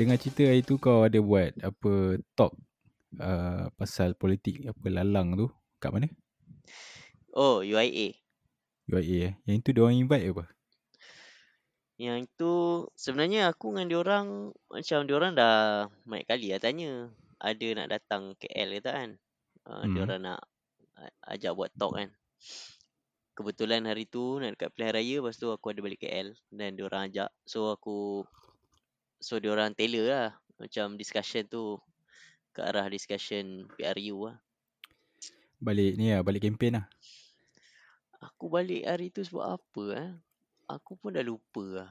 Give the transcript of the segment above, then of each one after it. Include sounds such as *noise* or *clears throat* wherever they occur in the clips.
Dengar cerita hari tu kau ada buat apa talk uh, pasal politik apa lalang tu kat mana? Oh, UIA. UIA eh. Yang itu dia orang invite apa? Yang itu sebenarnya aku dengan diorang macam diorang dah banyak kali lah tanya ada nak datang KL ke tak kan. Uh, Hmm. Diorang nak a- ajak buat talk kan. Kebetulan hari tu nak dekat pilihan raya lepas tu aku ada balik KL dan diorang ajak. So aku so diorang tailor lah macam discussion tu ke arah discussion PRU lah. Balik ni lah, balik kempen lah. Aku balik hari tu sebab apa eh? Aku pun dah lupa lah.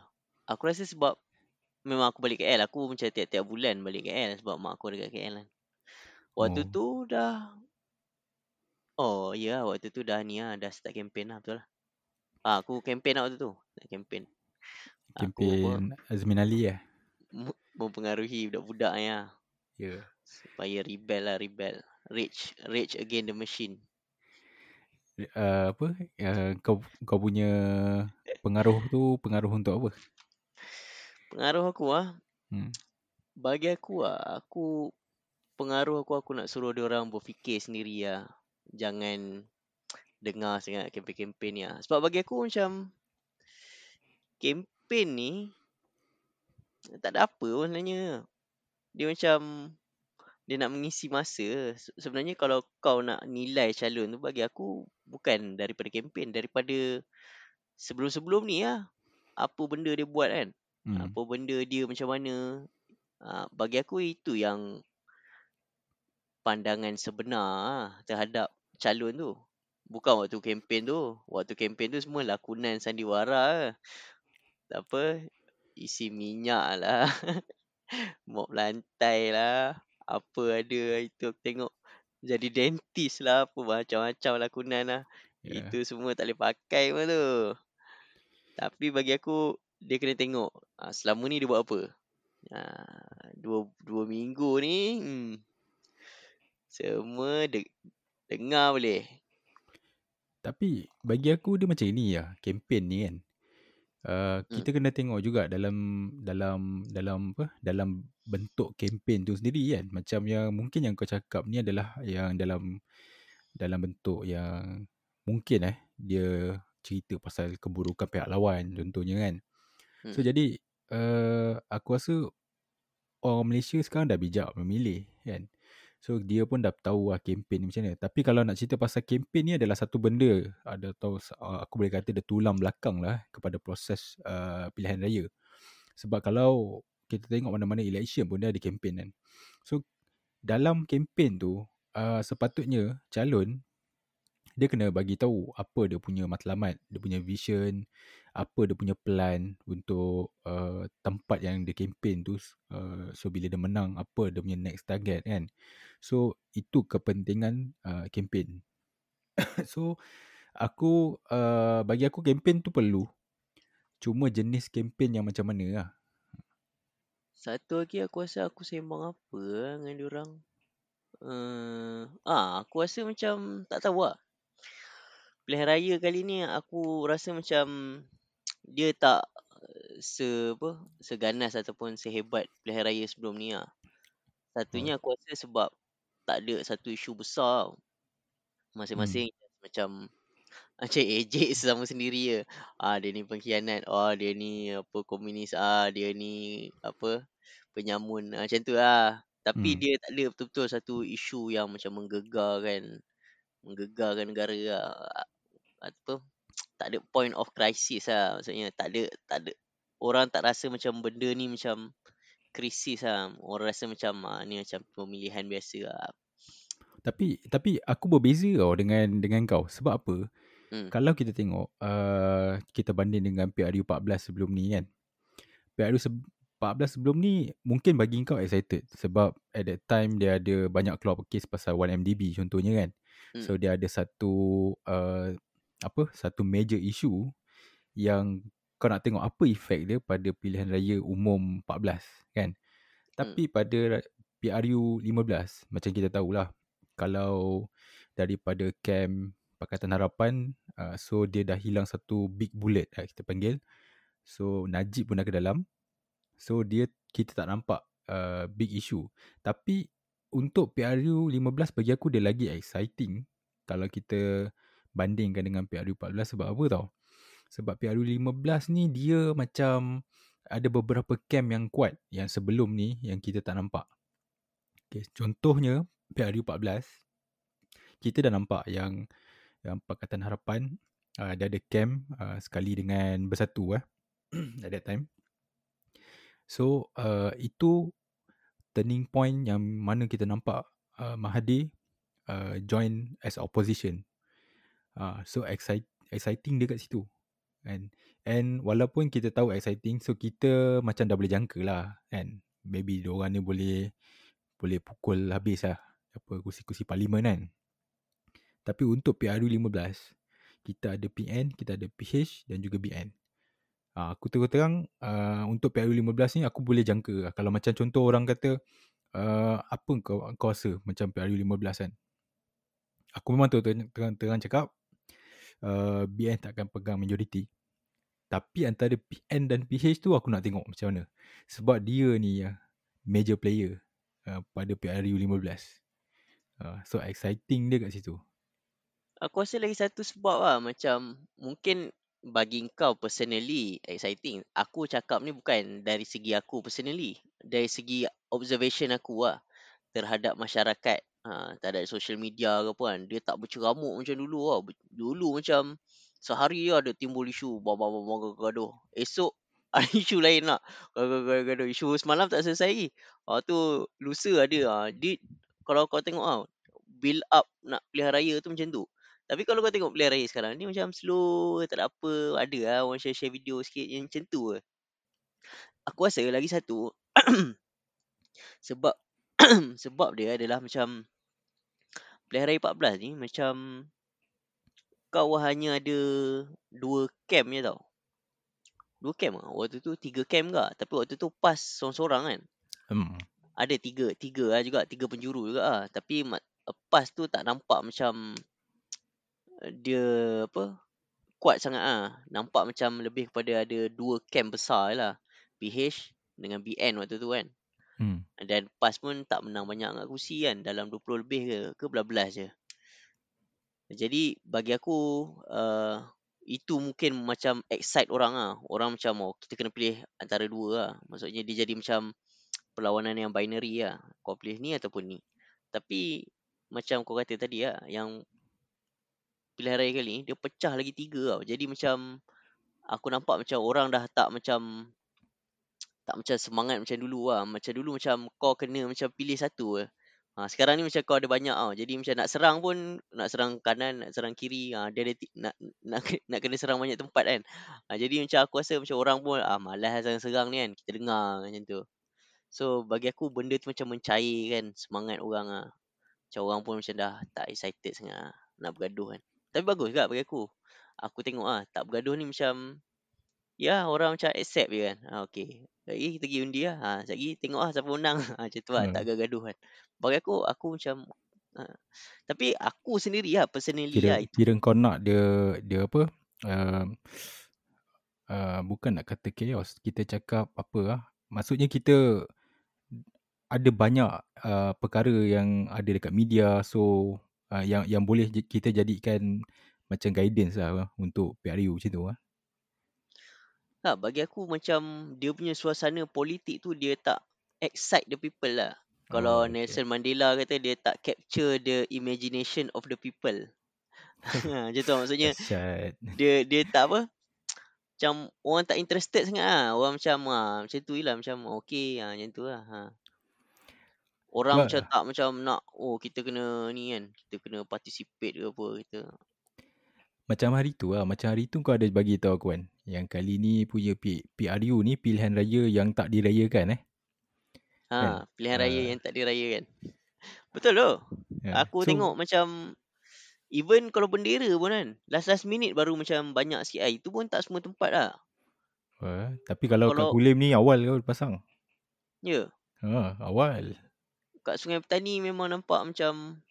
Aku rasa sebab memang aku balik KL. Aku macam tiap-tiap bulan balik KL sebab mak aku dekat KL kan. Waktu Oh. tu dah Oh ya yeah, waktu tu dah ni lah dah start kempen lah betul lah. Ah, aku kempen lah waktu tu. Kempen. Kempen Azmin Ali lah. Mem- mempengaruhi budak-budak lah. Ya. Yeah. Supaya rebel lah rebel. Rage rage against the machine. Uh, apa? Uh, kau kau punya pengaruh tu pengaruh untuk apa? Pengaruh aku lah Hmm. bagi aku lah aku pengaruh aku aku nak suruh dia orang berfikir sendiri lah jangan dengar sangat kempen-kempen ni lah sebab bagi aku macam kempen ni tak ada apa pun sebenarnya. Dia macam dia nak mengisi masa. Se- sebenarnya kalau kau nak nilai calon tu bagi aku bukan daripada kempen daripada sebelum-sebelum ni lah. Apa benda dia buat kan. Hmm. apa benda dia macam mana. Uh, bagi aku itu yang pandangan sebenar lah terhadap calon tu. Bukan waktu kempen tu. Waktu kempen tu semua lakonan sandiwara lah. tak apa isi minyak lah *laughs* mop lantai lah apa ada itu aku tengok jadi dentist lah apa macam-macam lakonan lah Ya. itu semua tak boleh pakai pun tu. Tapi bagi aku dia kena tengok ah, selama ni dia buat apa. Ah, dua dua minggu ni hmm, semua de- dengar boleh. Tapi bagi aku dia macam ni lah kempen ni kan. Uh, Hmm. kita kena tengok juga dalam dalam dalam apa dalam bentuk kempen tu sendiri kan macam yang mungkin yang kau cakap ni adalah yang dalam dalam bentuk yang mungkin eh dia cerita pasal keburukan pihak lawan contohnya kan so Hmm. jadi uh, aku rasa orang Malaysia sekarang dah bijak memilih kan so dia pun dah tahu lah kempen ni macam mana. Tapi kalau nak cerita pasal kempen ni adalah satu benda ada tahu uh, aku boleh kata dia tulang belakang lah kepada proses uh, pilihan raya. Sebab kalau kita tengok mana-mana election pun dia ada kempen kan. So dalam kempen tu uh, sepatutnya calon dia kena bagi tahu apa dia punya matlamat, dia punya vision, apa dia punya plan untuk uh, tempat yang dia kempen tu. Uh, so bila dia menang, apa dia punya next target kan. So itu kepentingan uh, kempen. *coughs* so aku uh, bagi aku kempen tu perlu. Cuma jenis kempen yang macam mana lah. Satu lagi aku rasa aku sembang apa lah dengan diorang. Uh, ah, aku rasa macam tak tahu lah. Pilihan raya kali ni aku rasa macam dia tak eh, se apa seganas ataupun sehebat pilihan raya sebelum ni lah. Satunya aku rasa sebab tak ada satu isu besar. tau. Masing-masing macam *laughs* macam ejek sesama sendiri je. Ah dia ni pengkhianat. Oh dia ni apa komunis. Ah dia ni apa penyamun. Ah, macam tu lah. Tapi Hmm. dia tak ada betul-betul satu isu yang macam menggegarkan menggegarkan negara lah. Ah, Apa tak ada point of crisis lah maksudnya tak ada tak ada orang tak rasa macam benda ni macam krisis lah orang rasa macam ah, ni macam pemilihan biasa lah Tapi tapi aku berbeza tau dengan dengan kau. Sebab apa? hmm. Kalau kita tengok uh, kita banding dengan PRU 14 sebelum ni kan. PRU se- 14 sebelum ni mungkin bagi kau excited sebab at that time dia ada banyak keluar kes pasal 1MDB contohnya kan. Hmm. So dia ada satu uh, apa satu major issue yang kau nak tengok apa efek dia pada pilihan raya umum 14 kan. Tapi pada ra- PRU 15 macam kita tahulah kalau daripada camp Pakatan Harapan uh, so dia dah hilang satu big bullet uh, kita panggil. So Najib pun dah ke dalam. So dia kita tak nampak uh, big issue. Tapi untuk PRU 15 bagi aku dia lagi exciting kalau kita bandingkan dengan PRU 14 sebab apa tau? Sebab PRU 15 ni dia macam ada beberapa camp yang kuat yang sebelum ni yang kita tak nampak. Okay, contohnya PRU 14 kita dah nampak yang yang Pakatan Harapan uh, dia ada camp uh, sekali dengan bersatu eh *clears throat* at that time. So uh, itu turning point yang mana kita nampak uh, Mahathir uh, join as opposition. Uh, so excite, exciting dia kat situ. And, and walaupun kita tahu exciting, so kita macam dah boleh jangka lah. Kan? Maybe diorang ni boleh boleh pukul habis lah. Apa, kursi-kursi parlimen kan. Tapi untuk PRU 15, kita ada PN, kita ada PH dan juga BN. Ha, aku terus terang uh, untuk PRU 15 ni aku boleh jangka. Kalau macam contoh orang kata, uh, apa kau, kau rasa macam PRU 15 kan? Aku memang terang-terang cakap, uh, BN tak akan pegang majoriti. Tapi antara PN dan PH tu aku nak tengok macam mana. Sebab dia ni uh, major player uh, pada PRU 15. Uh, so exciting dia kat situ. Aku rasa lagi satu sebab lah macam mungkin bagi kau personally exciting. Aku cakap ni bukan dari segi aku personally. Dari segi observation aku lah terhadap masyarakat. Ha, tak ada social media ke apa kan. Dia tak berceramuk macam dulu lah. Dulu macam sehari lah ada timbul isu. Bawa-bawa gaduh. Esok *laughs* ada isu lain lah. Gaduh-gaduh. Isu semalam tak selesai lagi. Ha, tu lusa ada. Ha. Di, kalau kau tengok lah. Build up nak pilihan raya tu macam tu. Tapi kalau kau tengok pilihan raya sekarang ni macam slow, tak ada apa. Ada lah orang share-share video sikit yang macam tu. Aku rasa lagi satu. *coughs* sebab *coughs* sebab dia adalah macam pilihan raya 14 ni macam kau hanya ada dua camp je tau. Dua camp lah. Waktu tu tiga camp ke. Tapi waktu tu pas seorang-seorang kan. Hmm. Ada tiga. Tiga lah juga. Tiga penjuru juga lah. Tapi pas tu tak nampak macam dia apa kuat sangat ah nampak macam lebih kepada ada dua camp besar lah PH dengan BN waktu tu kan hmm. dan PAS pun tak menang banyak angkat kursi kan dalam 20 lebih ke ke belas je. Jadi bagi aku uh, itu mungkin macam excite orang ah orang macam oh kita kena pilih antara dua lah. Maksudnya dia jadi macam perlawanan yang binary lah. Kau pilih ni ataupun ni. Tapi macam kau kata tadi lah yang pilihan raya kali ni dia pecah lagi tiga tau. Jadi macam aku nampak macam orang dah tak macam tak macam semangat macam dulu lah. Macam dulu macam kau kena macam pilih satu lah. Ha, sekarang ni macam kau ada banyak tau. Jadi macam nak serang pun nak serang kanan, nak serang kiri. Ha, dia ada nak, nak, nak kena serang banyak tempat kan. Ha, jadi macam aku rasa macam orang pun ah, malas lah serang-serang ni kan. Kita dengar macam tu. So bagi aku benda tu macam mencairkan semangat orang lah. Macam orang pun macam dah tak excited sangat lah. Nak bergaduh kan. Tapi bagus juga bagi aku. Aku tengok ah tak bergaduh ni macam ya orang macam accept je kan. Ha, okay. Lagi kita pergi undi lah. Ha, lagi tengok lah siapa menang. *laughs* Ha, macam tu lah. Hmm. Tak gaduh kan. Bagi aku, aku macam ha. tapi aku sendiri lah personally kira, lah itu. Kira kau nak dia dia apa? Uh, uh, bukan nak kata chaos. Kita cakap apa lah. Maksudnya kita ada banyak uh, perkara yang ada dekat media. So uh, yang yang boleh kita jadikan macam guidance lah untuk PRU macam tu lah. Ha, bagi aku macam dia punya suasana politik tu dia tak excite the people lah. Oh, Kalau okay. Nelson Mandela kata dia tak capture the imagination of the people. *laughs* Ha, macam tu maksudnya. dia dia tak apa. Macam orang tak interested sangat lah. Orang macam ha, macam tu lah. Macam okay ha, macam tu lah. Ha. Orang But, macam tak macam nak oh kita kena ni kan. Kita kena participate ke apa kita. Macam hari tu lah. Macam hari tu kau ada bagi tahu aku kan. Yang kali ni punya P, PRU ni pilihan raya yang tak dirayakan eh. Ha, kan? pilihan raya uh, yang tak dirayakan. Betul tu. Yeah. Aku so, tengok macam even kalau bendera pun kan. Last last minute baru macam banyak sikit lah. Itu pun tak semua tempat lah. Uh, tapi kalau, kalau kat Kulim ni awal kau pasang. Ya. Yeah. Ha, awal kat Sungai Petani memang nampak macam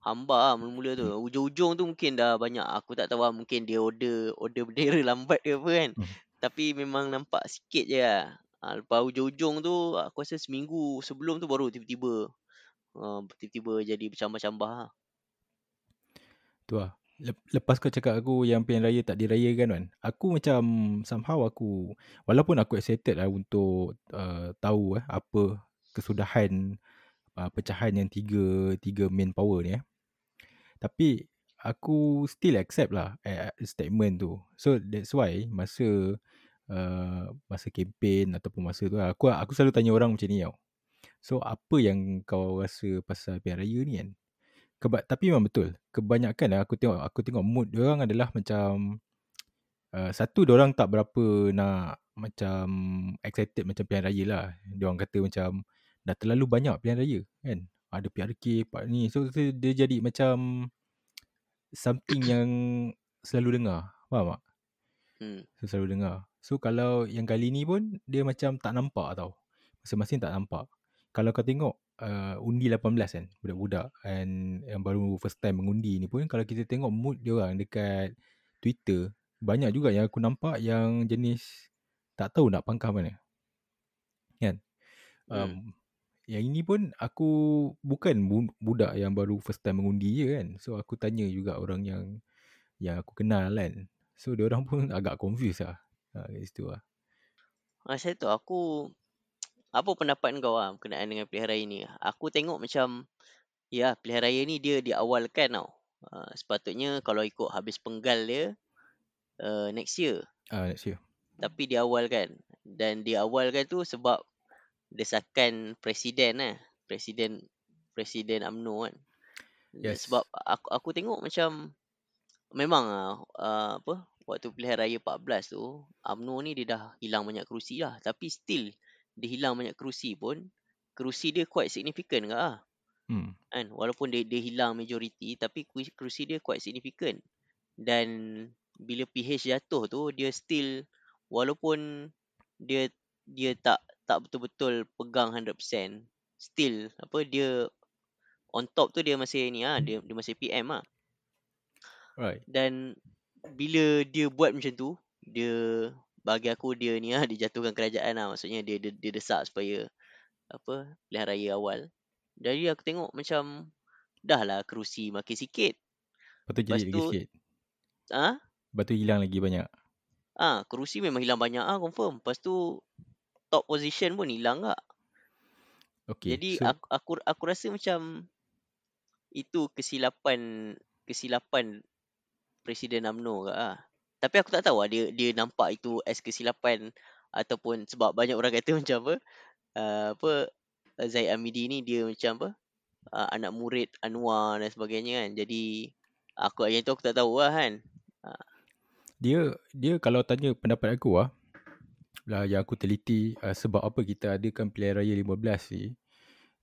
hamba lah mula-mula tu. Hmm. Ujung-ujung tu mungkin dah banyak. Aku tak tahu lah mungkin dia order order bendera *laughs* lambat ke apa kan. Hmm. Tapi memang nampak sikit je lah. Ha, lepas hujung-hujung tu aku rasa seminggu sebelum tu baru tiba-tiba uh, tiba-tiba jadi bercambah-cambah lah. Tu lah. Lepas kau cakap aku yang pilihan raya tak dirayakan kan. Aku macam somehow aku walaupun aku excited lah untuk uh, tahu eh apa kesudahan uh, pecahan yang tiga tiga main power ni eh. Tapi aku still accept lah eh, statement tu. So that's why masa uh, masa kempen ataupun masa tu lah, aku aku selalu tanya orang macam ni tau. So apa yang kau rasa pasal pilihan raya ni kan? Keba- tapi memang betul. Kebanyakan lah aku tengok aku tengok mood dia orang adalah macam uh, satu dia orang tak berapa nak macam excited macam pilihan raya lah. Dia orang kata macam dah terlalu banyak pilihan raya kan. Ada PRK, part ni. So, so dia jadi macam something yang selalu dengar. Faham tak? Hmm. So, selalu dengar. So kalau yang kali ni pun dia macam tak nampak tau. Masing-masing tak nampak. Kalau kau tengok uh, undi 18 kan budak-budak and yang baru first time mengundi ni pun kalau kita tengok mood dia orang dekat Twitter banyak juga yang aku nampak yang jenis tak tahu nak pangkah mana kan um, Hmm. Yang ini pun aku bukan bu- budak yang baru first time mengundi je kan. So aku tanya juga orang yang yang aku kenal kan. So dia orang pun *laughs* agak confused lah ha, kat situ lah. Ha, saya tu aku *tsk* apa pendapat kau ah berkenaan dengan pilihan raya ni? Aku tengok macam ya pilihan raya ni dia diawalkan tau. Uh, sepatutnya kalau ikut habis penggal dia uh, next year. Ah next year. Tapi diawalkan. Dan diawalkan tu sebab desakan presiden lah. Presiden presiden AMNO kan. Yes. sebab aku aku tengok macam memang ah uh, apa waktu pilihan raya 14 tu AMNO ni dia dah hilang banyak kerusi lah. Tapi still dia hilang banyak kerusi pun kerusi dia quite significant ke ah hmm. kan? Walaupun dia dia hilang majoriti tapi kerusi dia quite significant. Dan bila PH jatuh tu dia still walaupun dia dia tak tak betul-betul pegang 100% still apa dia on top tu dia masih ni ah dia dia masih PM ah. Right. Dan bila dia buat macam tu dia bagi aku dia ni ah dia jatuhkan kerajaan lah maksudnya dia dia, dia desak supaya apa pilihan raya awal. Jadi aku tengok macam dah lah kerusi makin sikit. Lepas tu Lepas jadi lagi sikit? ah? Lepas tu hilang lagi banyak? Ah kerusi memang hilang banyak ah confirm. Lepas tu top position pun hilang tak Okay Jadi so, aku, aku aku rasa macam itu kesilapan kesilapan Presiden UMNO ke ah. Tapi aku tak tahu lah dia dia nampak itu as kesilapan ataupun sebab banyak orang kata *laughs* macam apa uh, apa Zaid Amidi ni dia macam apa uh, anak murid Anwar dan sebagainya kan. Jadi aku yang tu aku tak tahu lah kan. Dia dia kalau tanya pendapat aku lah lah yang aku teliti uh, sebab apa kita adakan pilihan raya 15 ni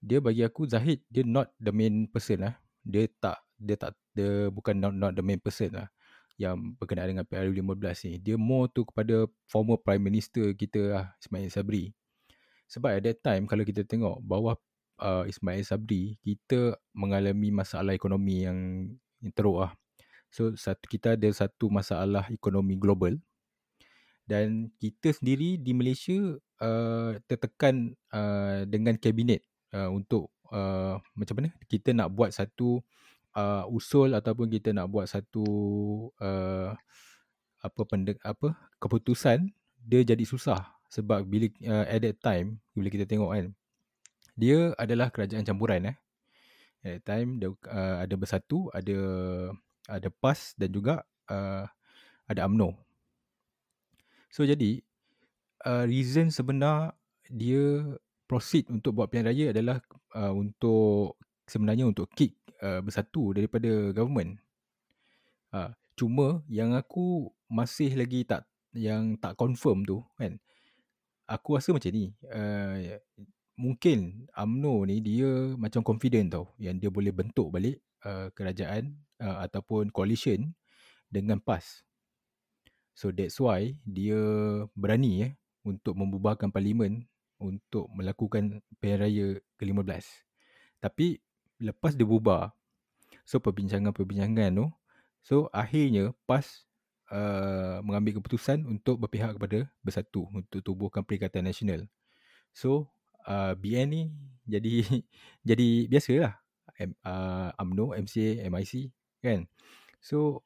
dia bagi aku Zahid dia not the main person lah. Dia tak dia tak dia bukan not, not the main person lah yang berkenaan dengan pilihan raya 15 ni. Dia more tu kepada former prime minister kita lah Ismail Sabri. Sebab at that time kalau kita tengok bawah uh, Ismail Sabri kita mengalami masalah ekonomi yang, yang teruk lah. So satu kita ada satu masalah ekonomi global dan kita sendiri di Malaysia uh, tertekan uh, dengan kabinet uh, untuk uh, macam mana? Kita nak buat satu uh, usul ataupun kita nak buat satu uh, apa pendek apa? Keputusan dia jadi susah. Sebab bila uh, at that time bila kita tengok kan dia adalah kerajaan campuran eh. At that time dia uh, ada bersatu ada ada PAS dan juga uh, ada AMNO So jadi uh, reason sebenar dia proceed untuk buat pilihan raya adalah uh, untuk sebenarnya untuk kick uh, bersatu daripada government. Uh, cuma yang aku masih lagi tak yang tak confirm tu kan. Aku rasa macam ni. Uh, mungkin AMNO ni dia macam confident tau yang dia boleh bentuk balik uh, kerajaan uh, ataupun coalition dengan PAS. So that's why dia berani eh untuk membubarkan parlimen untuk melakukan pilihan raya ke-15. Tapi lepas dia bubar, so perbincangan-perbincangan tu, so akhirnya PAS uh, mengambil keputusan untuk berpihak kepada Bersatu untuk tubuhkan Perikatan Nasional. So uh, BN ni jadi *laughs* jadi biasalah M, uh, UMNO, MCA, MIC kan. So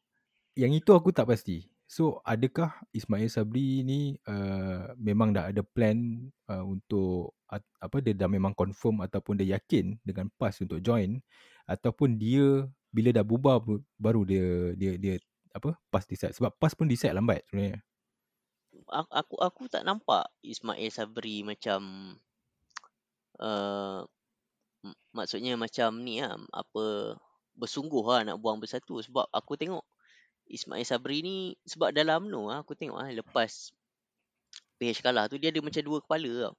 yang itu aku tak pasti. So adakah Ismail Sabri ni uh, memang dah ada plan uh, untuk uh, apa dia dah memang confirm ataupun dia yakin dengan PAS untuk join ataupun dia bila dah bubar baru dia dia dia apa PAS decide sebab PAS pun decide lambat sebenarnya. Aku aku, aku tak nampak Ismail Sabri macam uh, maksudnya macam ni lah, apa bersungguh lah nak buang bersatu sebab aku tengok Ismail Sabri ni sebab dalam UMNO aku tengok ah lepas PH kalah tu dia ada macam dua kepala tau.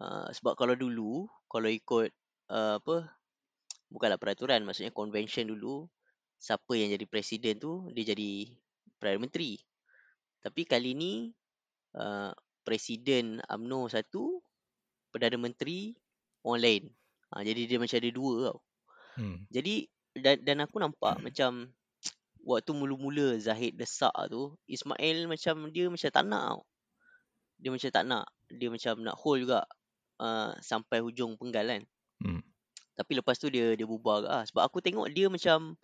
Uh, sebab kalau dulu kalau ikut uh, apa bukanlah peraturan maksudnya convention dulu siapa yang jadi presiden tu dia jadi perdana menteri. Tapi kali ni uh, presiden UMNO satu perdana menteri orang lain. Uh, jadi dia macam ada dua tau. Hmm. Jadi dan, dan aku nampak hmm. macam waktu mula-mula Zahid desak tu Ismail macam dia macam tak nak tau. Dia macam tak nak. Dia macam nak hold juga uh, sampai hujung penggal kan. Hmm. Tapi lepas tu dia dia bubar lah. Sebab aku tengok dia macam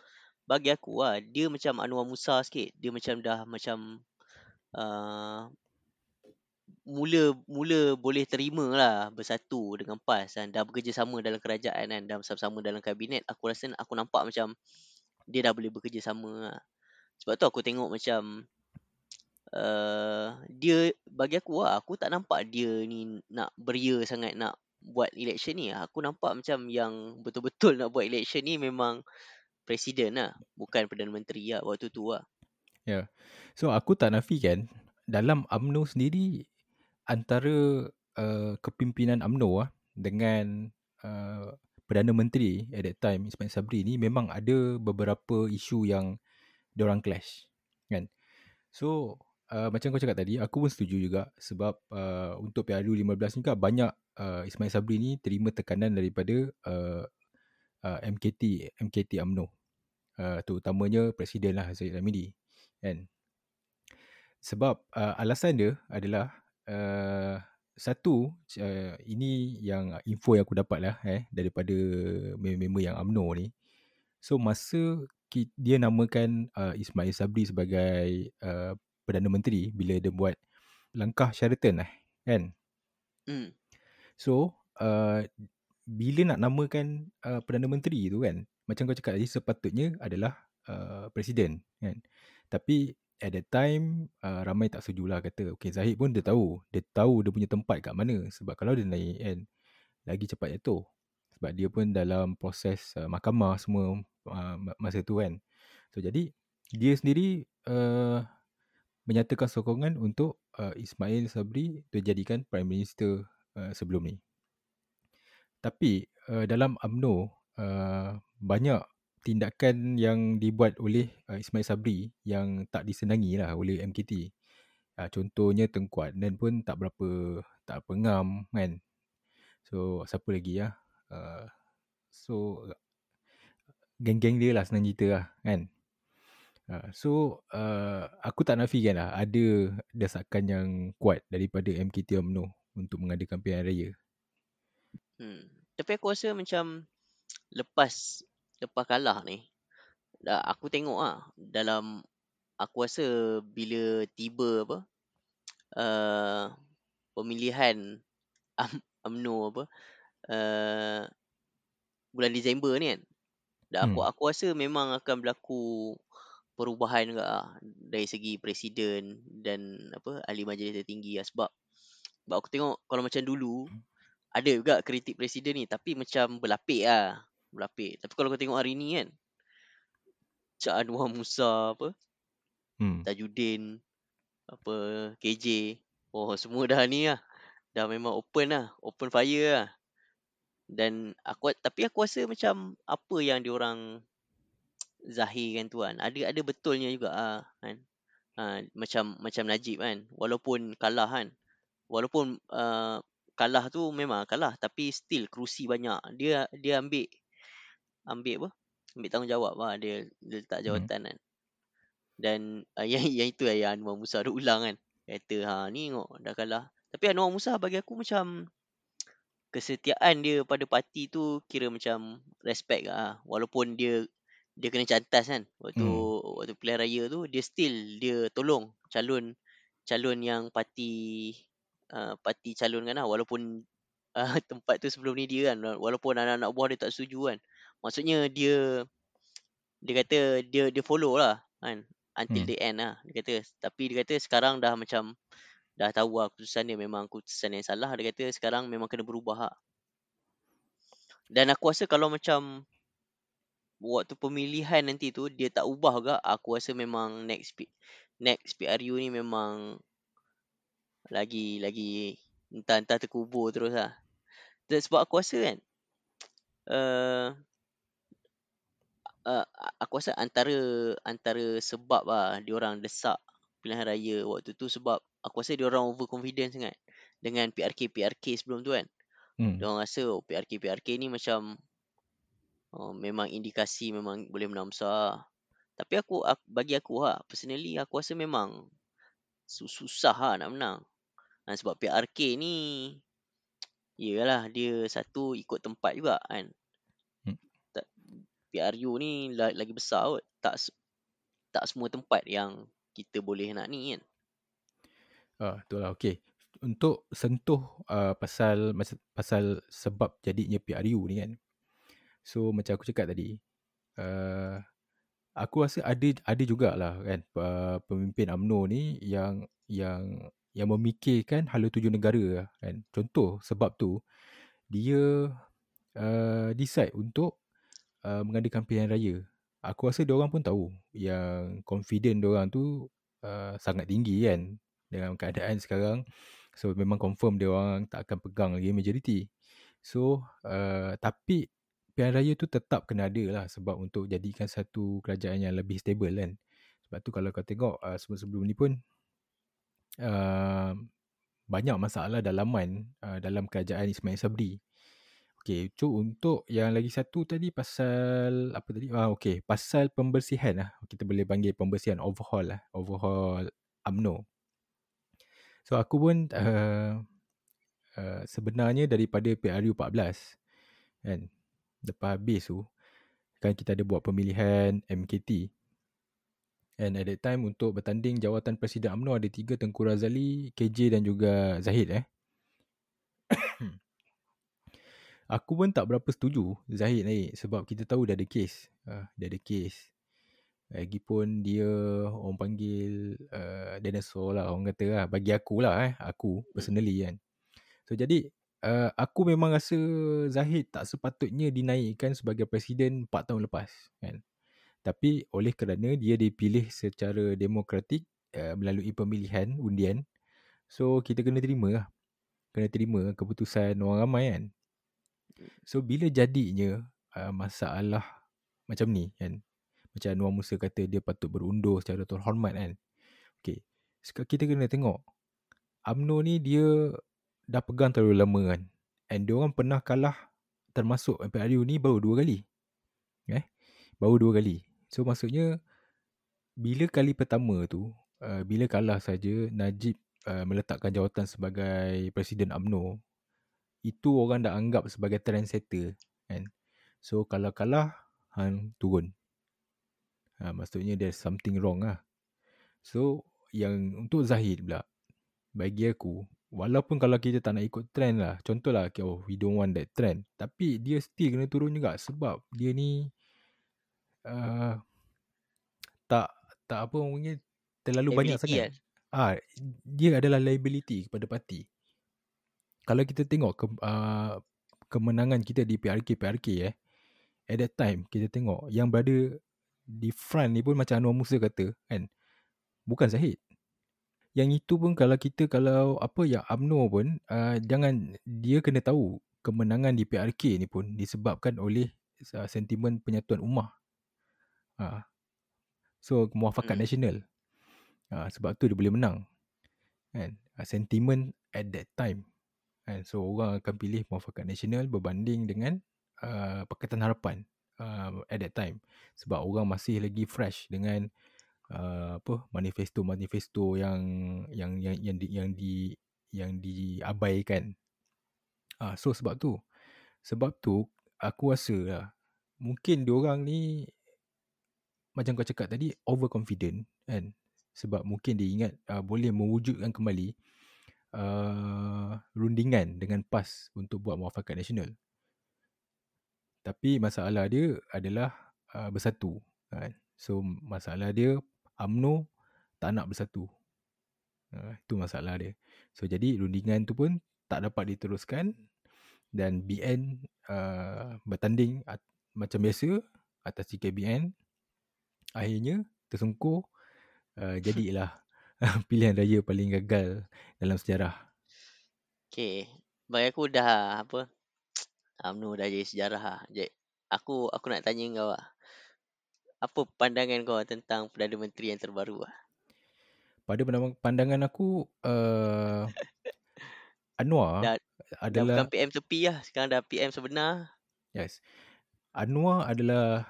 bagi aku lah. Dia macam Anwar Musa sikit. Dia macam dah macam uh, mula mula boleh terima lah bersatu dengan PAS kan. Dah bekerjasama dalam kerajaan kan. Dah bersama-sama dalam kabinet. Aku rasa aku nampak macam dia dah boleh bekerjasama lah. Sebab tu aku tengok macam uh, dia bagi aku lah, aku tak nampak dia ni nak beria sangat nak buat election ni. Aku nampak macam yang betul-betul nak buat election ni memang presiden lah. Bukan Perdana Menteri lah waktu tu lah. Ya. Yeah. So aku tak nafikan dalam UMNO sendiri antara uh, kepimpinan UMNO lah dengan uh, Perdana Menteri at that time Ismail Sabri ni memang ada beberapa isu yang orang clash kan. So uh, macam kau cakap tadi aku pun setuju juga sebab uh, untuk PRU 15 ni kan banyak uh, Ismail Sabri ni terima tekanan daripada uh, uh, MKT MKT AMNO. Uh, terutamanya presiden lah Zaid Ramidi kan. Sebab uh, alasan dia adalah uh, satu uh, ini yang info yang aku dapat lah eh daripada member-member yang AMNO ni. So masa dia namakan uh, Ismail Sabri sebagai uh, Perdana Menteri bila dia buat langkah Sheraton lah kan? Mm. so uh, bila nak namakan uh, Perdana Menteri tu kan macam kau cakap tadi sepatutnya adalah uh, Presiden kan? Tapi at that time uh, ramai tak setuju lah kata okay Zahid pun dia tahu. Dia tahu dia punya tempat kat mana sebab kalau dia naik kan lagi cepat jatuh. Sebab dia pun dalam proses uh, mahkamah semua uh, masa tu kan. So jadi dia sendiri uh, menyatakan sokongan untuk uh, Ismail Sabri dijadikan prime minister uh, sebelum ni. Tapi uh, dalam AMNO uh, banyak tindakan yang dibuat oleh uh, Ismail Sabri yang tak disenangi lah oleh MKT. Uh, contohnya Tengku Adnan pun tak berapa tak pengam kan. So siapa lagi ya? Uh, so geng-geng dia lah senang cerita lah kan. Uh, so uh, aku tak nafikan lah ada desakan yang kuat daripada MKT UMNO untuk mengadakan pilihan raya. Hmm. Tapi aku rasa macam lepas lepas kalah ni dah aku tengok ah dalam aku rasa bila tiba apa uh, pemilihan *laughs* um, UMNO apa uh, bulan Disember ni kan dah aku hmm. aku rasa memang akan berlaku perubahan juga ah dari segi presiden dan apa ahli majlis tertinggi lah. sebab sebab aku tengok kalau macam dulu ada juga kritik presiden ni tapi macam berlapik ah berlapik. Tapi kalau kau tengok hari ni kan, Cak Anwar Musa apa, hmm. Tajuddin, apa, KJ, oh semua dah ni lah. Dah memang open lah, open fire lah. Dan aku tapi aku rasa macam apa yang diorang zahirkan tu kan. Ada ada betulnya juga ah kan. Ha, macam macam Najib kan. Walaupun kalah kan. Walaupun uh, kalah tu memang kalah tapi still kerusi banyak. Dia dia ambil ambil apa ambil tanggungjawab lah dia, dia letak hmm. jawatan hmm. kan Dan uh, *laughs* yang, yang itu lah yang Anwar Musa ada ulang kan. Kata ha ni tengok dah kalah. Tapi Anwar Musa bagi aku macam kesetiaan dia pada parti tu kira macam respect lah. Walaupun dia dia kena cantas kan waktu hmm. waktu pilihan raya tu dia still dia tolong calon calon yang parti uh, parti calon kan lah walaupun uh, *laughs* tempat tu sebelum ni dia kan walaupun anak-anak buah dia tak setuju kan maksudnya dia dia kata dia dia follow lah kan until hmm. the end lah dia kata tapi dia kata sekarang dah macam dah tahu lah keputusan dia memang keputusan yang salah dia kata sekarang memang kena berubah lah. dan aku rasa kalau macam waktu pemilihan nanti tu dia tak ubah juga aku rasa memang next next PRU ni memang lagi lagi entah-entah terkubur terus lah sebab aku rasa kan uh, uh, aku rasa antara antara sebab lah orang desak pilihan raya waktu tu sebab aku rasa dia orang overconfident sangat dengan PRK PRK sebelum tu kan. Hmm. Dia orang rasa oh, PRK PRK ni macam Oh, memang indikasi memang boleh menang besar. Tapi aku, aku bagi aku ha, personally aku rasa memang susah ha nak menang. Ha, sebab PRK ni *tsk* iyalah dia satu ikut tempat juga kan. Hmm. PRU ni lagi besar kot. Tak tak semua tempat yang kita boleh nak ni kan. Ah, betul lah. Okay. Untuk sentuh uh, pasal pasal sebab jadinya PRU ni kan. So macam aku cakap tadi uh, Aku rasa ada ada jugalah kan Pemimpin UMNO ni yang yang yang memikirkan hala tuju negara kan Contoh sebab tu Dia uh, decide untuk uh, mengadakan pilihan raya Aku rasa orang pun tahu Yang confident orang tu uh, sangat tinggi kan Dengan keadaan sekarang So memang confirm dia orang tak akan pegang lagi majoriti So uh, tapi pilihan raya tu tetap kena ada lah sebab untuk jadikan satu kerajaan yang lebih stable kan. Sebab tu kalau kau tengok uh, sebelum-sebelum ni pun uh, banyak masalah dalaman uh, dalam kerajaan Ismail Sabri. Okay, cu untuk yang lagi satu tadi pasal apa tadi? Ah, okay, pasal pembersihan lah. Kita boleh panggil pembersihan overhaul lah. Overhaul UMNO. So aku pun uh, uh, sebenarnya daripada PRU 14 kan lepas habis tu kan kita ada buat pemilihan MKT and at that time untuk bertanding jawatan Presiden UMNO ada tiga Tengku Razali, KJ dan juga Zahid eh. *coughs* Aku pun tak berapa setuju Zahid naik sebab kita tahu dia ada kes. Uh, dia ada kes. Lagipun dia orang panggil uh, dinosaur lah orang kata lah. Bagi aku lah eh. Aku personally kan. So jadi uh, aku memang rasa Zahid tak sepatutnya dinaikkan sebagai presiden 4 tahun lepas kan. Tapi oleh kerana dia dipilih secara demokratik uh, melalui pemilihan undian, so kita kena terima lah. Kena terima keputusan orang ramai kan. So bila jadinya uh, masalah macam ni kan. Macam Anwar Musa kata dia patut berundur secara terhormat kan. Okay. Sekarang kita kena tengok. UMNO ni dia dah pegang terlalu lama kan. And dia orang pernah kalah termasuk MPRU ni baru dua kali. Eh? Baru dua kali. So maksudnya bila kali pertama tu, uh, bila kalah saja Najib uh, meletakkan jawatan sebagai Presiden UMNO, itu orang dah anggap sebagai trendsetter kan. So kalau kalah, hang turun. Uh, maksudnya there's something wrong lah. So yang untuk Zahid pula, bagi aku, Walaupun kalau kita tak nak ikut trend lah. Contohlah, okay, oh, we don't want that trend. Tapi dia still kena turun juga. Sebab dia ni uh, tak tak apa mungkin terlalu liability banyak sangat. Kan? Ah, dia adalah liability kepada parti. Kalau kita tengok ke, uh, kemenangan kita di PRK PRK eh, at that time kita tengok yang berada di front ni pun macam Anwar Musa kata kan, bukan Zahid yang itu pun kalau kita kalau apa ya UMNO pun uh, jangan dia kena tahu kemenangan di PRK ni pun disebabkan oleh uh, sentimen penyatuan ummah. Uh, so muafakat hmm. nasional. Uh, sebab tu dia boleh menang. Kan? Uh, sentimen at that time. Kan? So orang akan pilih muafakat nasional berbanding dengan uh, Pakatan Harapan uh, at that time. Sebab orang masih lagi fresh dengan uh, apa manifesto-manifesto yang yang yang yang di yang di yang diabaikan. Uh, so sebab tu. Sebab tu aku rasa lah mungkin diorang ni macam kau cakap tadi overconfident kan sebab mungkin dia ingat uh, boleh mewujudkan kembali uh, rundingan dengan PAS untuk buat muafakat nasional. Tapi masalah dia adalah uh, bersatu. Kan? So masalah dia UMNO tak nak bersatu. Uh, itu masalah dia. So jadi rundingan tu pun tak dapat diteruskan dan BN uh, bertanding at, macam biasa atas CKBN. Akhirnya tersungkur uh, *laughs* jadilah *laughs* pilihan raya paling gagal dalam sejarah. Okay. Bagi aku dah apa *tsk* UMNO dah jadi sejarah lah. Jadi, aku aku nak tanya kau lah. Apa pandangan kau tentang Perdana Menteri yang terbaru lah? Pada pandangan aku, uh, Anwar dah, adalah... Dah bukan PM tepi lah. Sekarang dah PM sebenar. Yes. Anwar adalah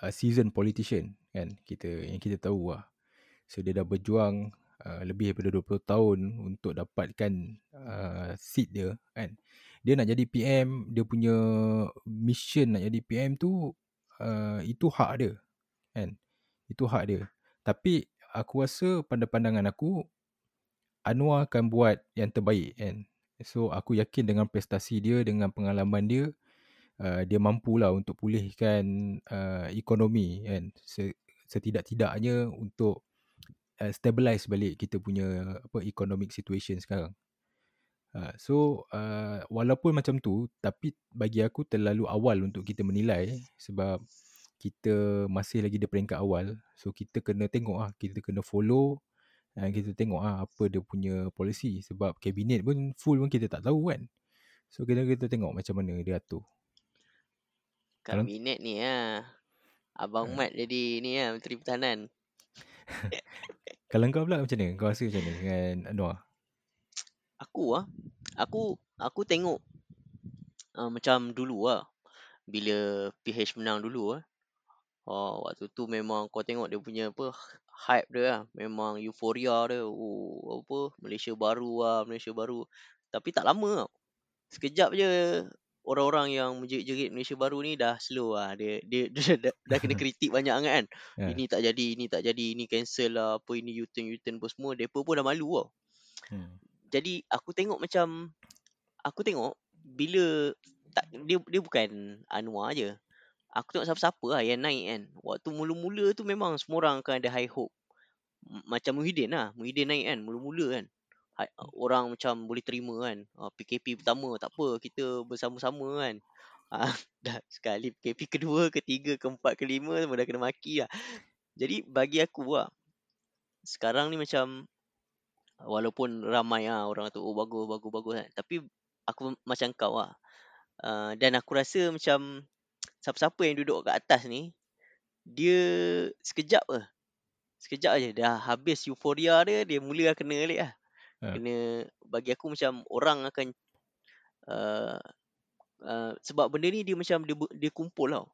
uh, seasoned politician kan kita yang kita tahu lah. So dia dah berjuang uh, lebih daripada 20 tahun untuk dapatkan uh, seat dia kan. Dia nak jadi PM dia punya mission nak jadi PM tu uh, itu hak dia kan. Itu hak dia. Tapi aku rasa pada pandangan aku Anwar akan buat yang terbaik kan. So aku yakin dengan prestasi dia dengan pengalaman dia uh, dia mampulah untuk pulihkan uh, ekonomi kan. Setidak-tidaknya untuk uh, stabilize balik kita punya apa economic situation sekarang. Ha, so uh, walaupun macam tu tapi bagi aku terlalu awal untuk kita menilai sebab kita masih lagi di peringkat awal. So kita kena tengok ah kita kena follow dan kita tengok ah apa dia punya polisi sebab kabinet pun full pun kita tak tahu kan. So kita kita tengok macam mana dia atur. Kabinet ni ah abang ha. mat jadi ni ah menteri pertahanan *laughs* kalau kau pula macam mana kau rasa macam mana dengan Anwar Aku ah, aku aku tengok uh, macam dulu ah. Bila PH menang dulu ah. Oh, waktu tu memang kau tengok dia punya apa hype dia lah. Memang euforia dia. Oh, apa Malaysia baru ah, Malaysia baru. Tapi tak lama tau. Sekejap je orang-orang yang menjerit-jerit Malaysia baru ni dah slow lah. Dia dia, *laughs* dia dah, dah kena *laughs* kritik banyak kan. Yeah. Ini tak jadi, ini tak jadi, ini cancel lah. Apa ini U-turn, U-turn pun semua. Depa pun dah malu tau. Hmm jadi aku tengok macam aku tengok bila tak dia dia bukan Anwar aje. Aku tengok siapa-siapa lah yang naik kan. Waktu mula-mula tu memang semua orang akan ada high hope. Macam Muhyiddin lah. Muhyiddin naik kan. Mula-mula kan. Orang macam boleh terima kan. PKP pertama tak apa. Kita bersama-sama kan. Ha, *laughs* dah sekali PKP kedua, ketiga, keempat, kelima semua dah kena maki lah. Jadi bagi aku lah. Sekarang ni macam Walaupun ramai lah orang tu, oh bagus, bagus, bagus kan. Tapi aku macam kau lah. Uh, dan aku rasa macam siapa-siapa yang duduk kat atas ni, dia sekejap ke. Sekejap aja dah habis euforia dia, dia mula kena balik lah. Ha. Kena, bagi aku macam orang akan, uh, uh, sebab benda ni dia macam dia, dia kumpul tau.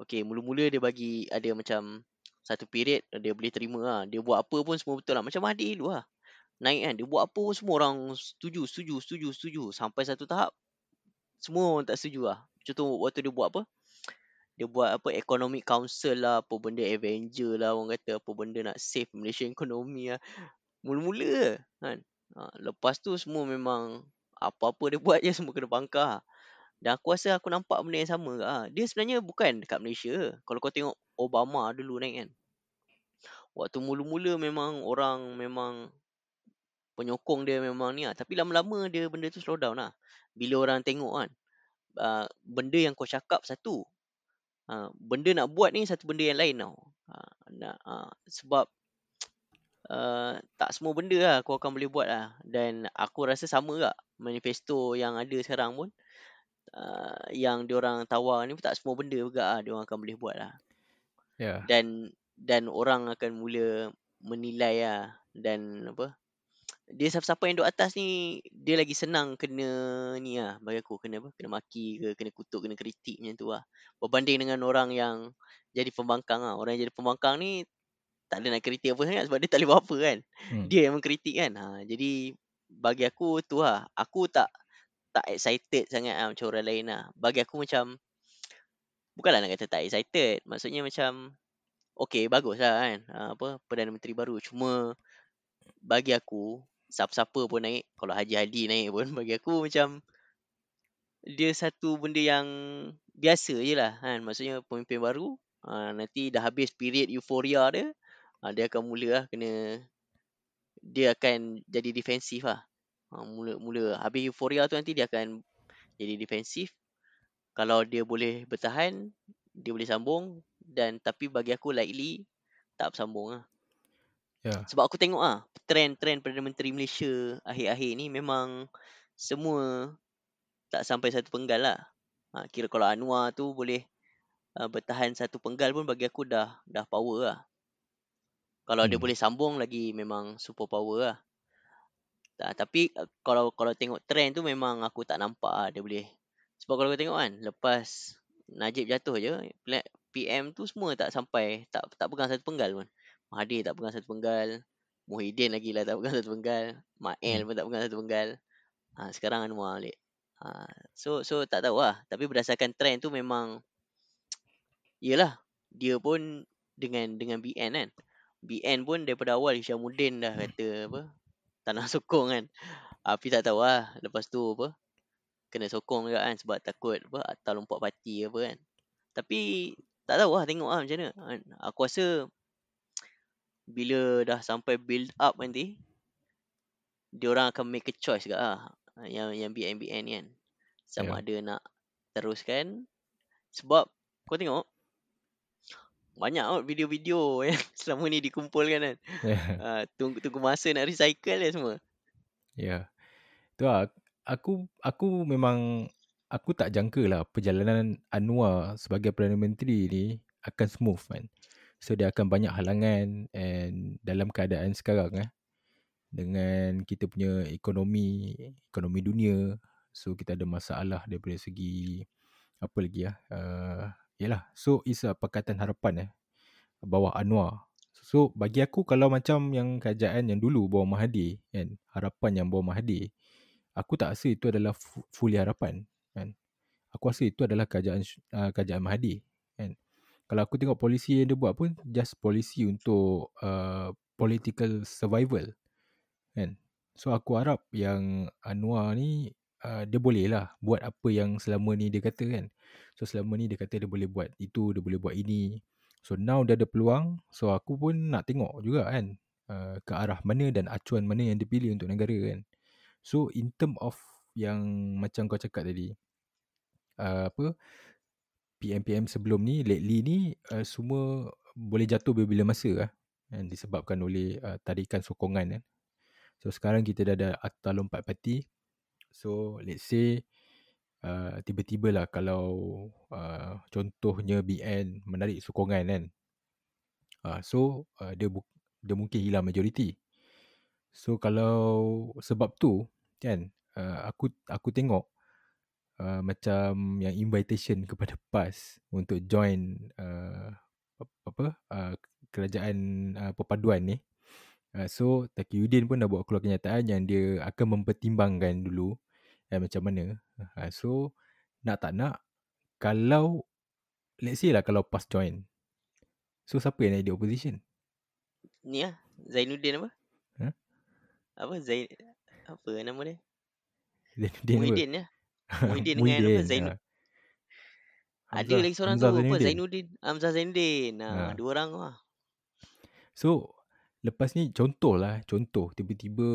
Okay, mula-mula dia bagi ada macam satu period dia boleh terima lah. Dia buat apa pun semua betul lah. Macam Mahdi dulu lah naik kan dia buat apa pun semua orang setuju setuju setuju setuju sampai satu tahap semua orang tak setuju lah contoh waktu dia buat apa dia buat apa economic council lah apa benda avenger lah orang kata apa benda nak save Malaysia ekonomi lah mula-mula kan ha, lepas tu semua memang apa-apa dia *laughs* buat je semua kena bangkah dan aku rasa aku nampak benda yang sama ha. dia sebenarnya bukan dekat Malaysia kalau kau tengok Obama dulu naik kan waktu mula-mula memang orang memang penyokong dia memang ni lah. Tapi lama-lama dia benda tu slow down lah. Bila orang tengok kan. Uh, benda yang kau cakap satu. Uh, benda nak buat ni satu benda yang lain tau. Uh, nak, uh, sebab uh, tak semua benda lah kau akan boleh buat lah. Dan aku rasa sama tak manifesto yang ada sekarang pun. Uh, yang diorang tawar ni pun tak semua benda juga lah diorang akan boleh buat lah. Yeah. Dan dan orang akan mula menilai lah. Dan apa dia siapa-siapa yang duduk atas ni dia lagi senang kena ni lah bagi aku kena apa kena maki ke kena kutuk kena kritik macam tu lah berbanding dengan orang yang jadi pembangkang lah orang yang jadi pembangkang ni tak ada nak kritik apa sangat sebab dia tak boleh buat apa kan. Hmm. Dia yang mengkritik kan. Ha, jadi bagi aku tu lah. Aku tak tak excited sangat lah macam orang lain lah. Bagi aku macam bukanlah nak kata tak excited. Maksudnya macam okay bagus lah kan. Ha, apa Perdana Menteri baru. Cuma bagi aku siapa-siapa pun naik. Kalau Haji Hadi naik pun *laughs* bagi aku macam dia satu benda yang biasa je lah kan. Maksudnya pemimpin baru. Ha, nanti dah habis period euforia dia. Ha, dia akan mula lah kena dia akan jadi defensif lah. Ha, mula-mula habis euforia tu nanti dia akan jadi defensif. Kalau dia boleh bertahan, dia boleh sambung dan tapi bagi aku likely tak bersambung lah. Ya. Sebab aku tengok ah trend-trend Perdana Menteri Malaysia akhir-akhir ni memang semua tak sampai satu penggal lah. Ha, kira kalau Anwar tu boleh uh, bertahan satu penggal pun bagi aku dah dah power lah. Kalau dia Hmm. boleh sambung lagi memang super power lah. Tak, tapi uh, kalau kalau tengok trend tu memang aku tak nampak lah dia boleh. Sebab kalau kau tengok kan lepas Najib jatuh je PM tu semua tak sampai tak tak pegang satu penggal pun. Mahathir tak pegang satu penggal. Muhyiddin lagi lah tak *laughs* pegang satu penggal. Mael Hmm. pun tak pegang satu penggal. Ha, sekarang Anwar balik. Ha, so so tak tahu lah. Tapi berdasarkan trend tu memang *tsk* Yelah Dia pun Dengan dengan BN kan BN pun daripada awal Hishamuddin dah kata apa Tak nak *laughs* sokong kan Tapi tak tahu lah Lepas tu apa Kena sokong juga kan Sebab takut apa Atal lompat parti apa kan Tapi Tak tahu lah Tengok lah macam mana kan. Aku rasa Bila dah sampai build up nanti Diorang akan make a choice juga lah Yang yang BN-BN ni kan Sama Ya. ada nak Teruskan Sebab Kau tengok banyak kot video-video *laughs* yang selama ni dikumpulkan kan. Ya. *laughs* Uh, tunggu tunggu masa nak recycle dia semua. Ya. Tu lah. Aku aku memang aku tak jangka lah perjalanan Anwar sebagai Perdana Menteri ni akan smooth kan. So dia akan banyak halangan and dalam keadaan sekarang eh dengan kita punya ekonomi ekonomi dunia so kita ada masalah daripada segi apa lagi lah uh, yalah so is a pakatan harapan eh bawah Anwar. So bagi aku kalau macam yang kerajaan yang dulu bawah Mahathir kan harapan yang bawah Mahathir aku tak rasa itu adalah fu- fully harapan kan. Aku rasa itu adalah kerajaan uh, kerajaan Mahathir kan. Kalau aku tengok polisi yang dia buat pun just polisi untuk uh, political survival kan. So aku harap yang Anwar ni uh, dia boleh lah buat apa yang selama ni dia kata kan so selama ni dia kata dia boleh buat itu dia boleh buat ini. So now dia ada peluang. So aku pun nak tengok juga kan uh, ke arah mana dan acuan mana yang dipilih untuk negara kan. So in term of yang macam kau cakap tadi uh, apa PM-PM sebelum ni lately ni uh, semua boleh jatuh bila-bila masa lah kan disebabkan oleh uh, tarikan sokongan kan. So sekarang kita dah ada akta lompat parti so let's say uh, tiba-tiba lah kalau uh, contohnya BN menarik sokongan kan. Uh, so uh, dia bu- dia mungkin hilang majoriti. So kalau sebab tu kan uh, aku aku tengok uh, macam yang invitation kepada PAS untuk join uh, apa uh, kerajaan uh, perpaduan ni. Uh, so Taqiyuddin pun dah buat keluar kenyataan yang dia akan mempertimbangkan dulu eh, macam mana uh, so nak tak nak kalau let's say lah kalau PAS join so siapa yang nak jadi opposition Ni lah Zainuddin apa? Ha? Apa Zain apa nama dia? Zainuddin apa? Muhyiddin ya. *laughs* Muhyiddin dengan apa? Muhyiddin, Zainu- ya. Ada Hamzah- lagi seorang Hamzah tu apa? Zainuddin. Zainuddin, Hamzah Zainuddin. Ha, Ha. dua orang lah. So lepas ni contoh lah contoh tiba-tiba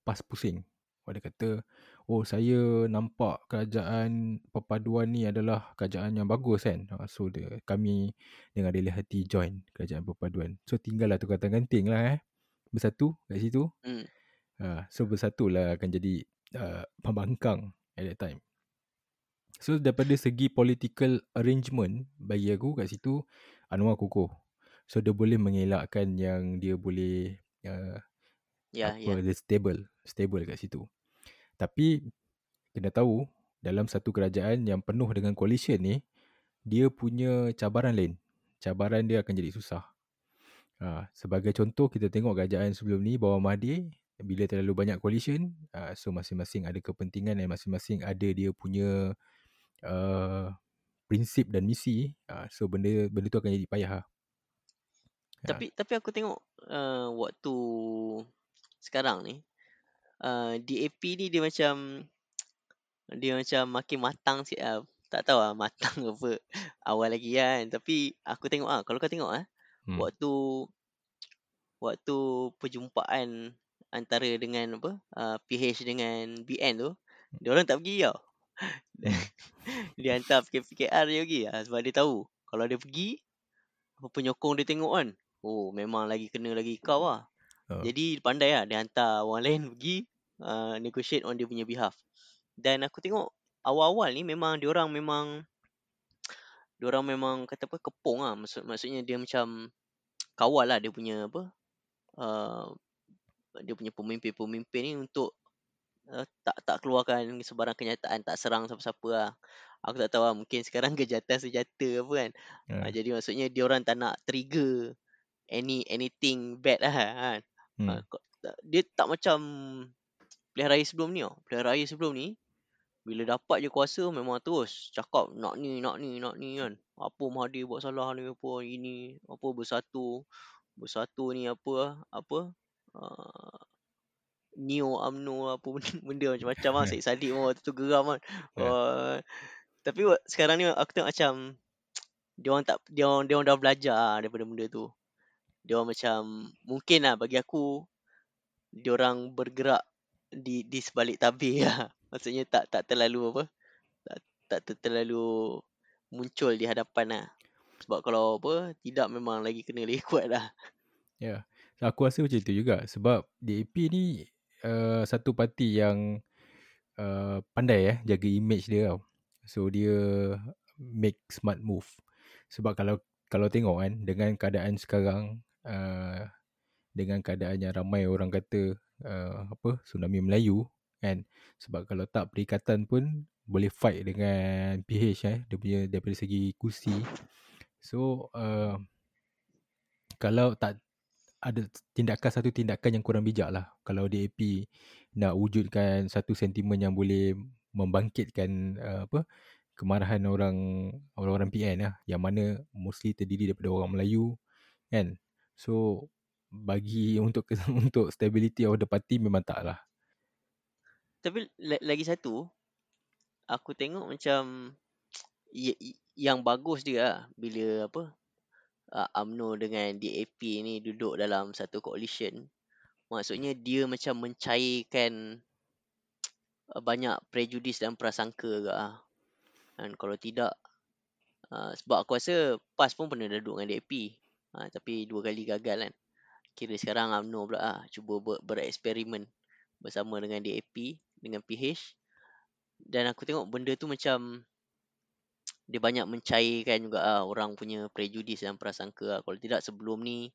pas pusing. Dia kata oh saya nampak kerajaan perpaduan ni adalah kerajaan yang bagus kan. Ha, So dia, kami dengan rela hati join kerajaan perpaduan. So tinggal lah tukar ganting lah eh. Bersatu kat situ. Hmm. Ha, so bersatu lah akan jadi uh, pembangkang at that time. So daripada segi political arrangement bagi aku kat situ Anwar kukuh. So dia boleh mengelakkan yang dia boleh uh, Ya, apa ya. dia stable, stable kat situ. Tapi kena tahu dalam satu kerajaan yang penuh dengan coalition ni dia punya cabaran lain. Cabaran dia akan jadi susah. Ha, sebagai contoh kita tengok kerajaan sebelum ni bawah Mahathir bila terlalu banyak coalition uh, so masing-masing ada kepentingan dan masing-masing ada dia punya uh, prinsip dan misi uh, so benda benda tu akan jadi payah lah. Ya. Tapi tapi aku tengok uh, waktu sekarang ni uh, DAP ni dia macam *tsk* dia macam makin matang sikit lah. Tak tahu lah *laughs* matang apa awal lagi kan. Tapi aku tengok ah kalau kau tengok ah Hmm. waktu waktu perjumpaan antara dengan apa uh, PH dengan BN tu dia orang tak pergi tau. Hmm. *laughs* dia hantar PKR dia pergi ah, sebab dia tahu kalau dia pergi apa penyokong dia tengok kan. Oh memang lagi kena lagi kau lah. Oh. Jadi pandai lah dia hantar orang lain *laughs* pergi uh, negotiate on dia punya behalf. Dan aku tengok awal-awal ni memang dia orang memang dia orang memang kata apa kepung lah maksud maksudnya dia macam kawal lah dia punya apa uh, dia punya pemimpin-pemimpin ni untuk uh, tak tak keluarkan sebarang kenyataan tak serang siapa-siapa lah. Aku tak tahu lah mungkin sekarang *laughs* kejahatan senjata apa kan. Ya. Uh, jadi maksudnya dia orang tak nak trigger any anything bad lah kan. Hmm. Uh, tak- dia tak macam pilihan raya sebelum ni tau. Pilihan raya sebelum ni bila dapat je kuasa memang terus cakap nak ni nak ni nak ni kan. Apa Mahathir buat salah ni apa ini apa bersatu bersatu ni apa apa uh, Neo UMNO apa benda, *laughs* benda macam-macam lah Syed Saddiq pun waktu tu geram kan uh, tapi sekarang ni aku tengok macam dia orang tak dia orang, dia orang dah belajar lah daripada benda tu dia orang macam mungkin lah bagi aku dia orang bergerak di di sebalik tabir lah *laughs* maksudnya tak tak terlalu apa tak tak ter- terlalu muncul di hadapan lah sebab kalau apa tidak memang lagi kena lagi *laughs* kuat lah Ya. Aku rasa macam tu juga sebab DAP ni uh, satu parti yang uh, pandai eh jaga image dia tau. So dia make smart move. Sebab kalau kalau tengok kan dengan keadaan sekarang uh, dengan keadaan yang ramai orang kata uh, apa tsunami Melayu kan? Sebab kalau tak perikatan pun boleh fight dengan PH eh dia punya daripada segi kursi. So uh, kalau tak ada tindakan satu tindakan yang kurang bijak lah. Kalau DAP nak wujudkan satu sentimen yang boleh membangkitkan uh, apa kemarahan orang orang-orang PN lah. Yang mana mostly terdiri daripada orang Melayu kan so bagi *laughs* untuk *laughs* untuk stability of the party memang tak lah Tapi la- lagi satu, aku tengok macam *tsk* yang bagus dia lah bila apa uh, UMNO dengan DAP ni duduk dalam satu coalition. Maksudnya dia macam mencairkan *tsk* banyak prejudis dan prasangka ke ah. Dan kalau tidak uh, sebab aku rasa PAS pun pernah duduk dengan DAP. Uh, tapi dua kali gagal kan. Kira sekarang UMNO pula ah cuba ber, bereksperimen bersama dengan DAP dengan PH dan aku tengok benda tu macam dia banyak mencairkan juga ah orang punya prejudis dan prasangka ah. Kalau tidak sebelum ni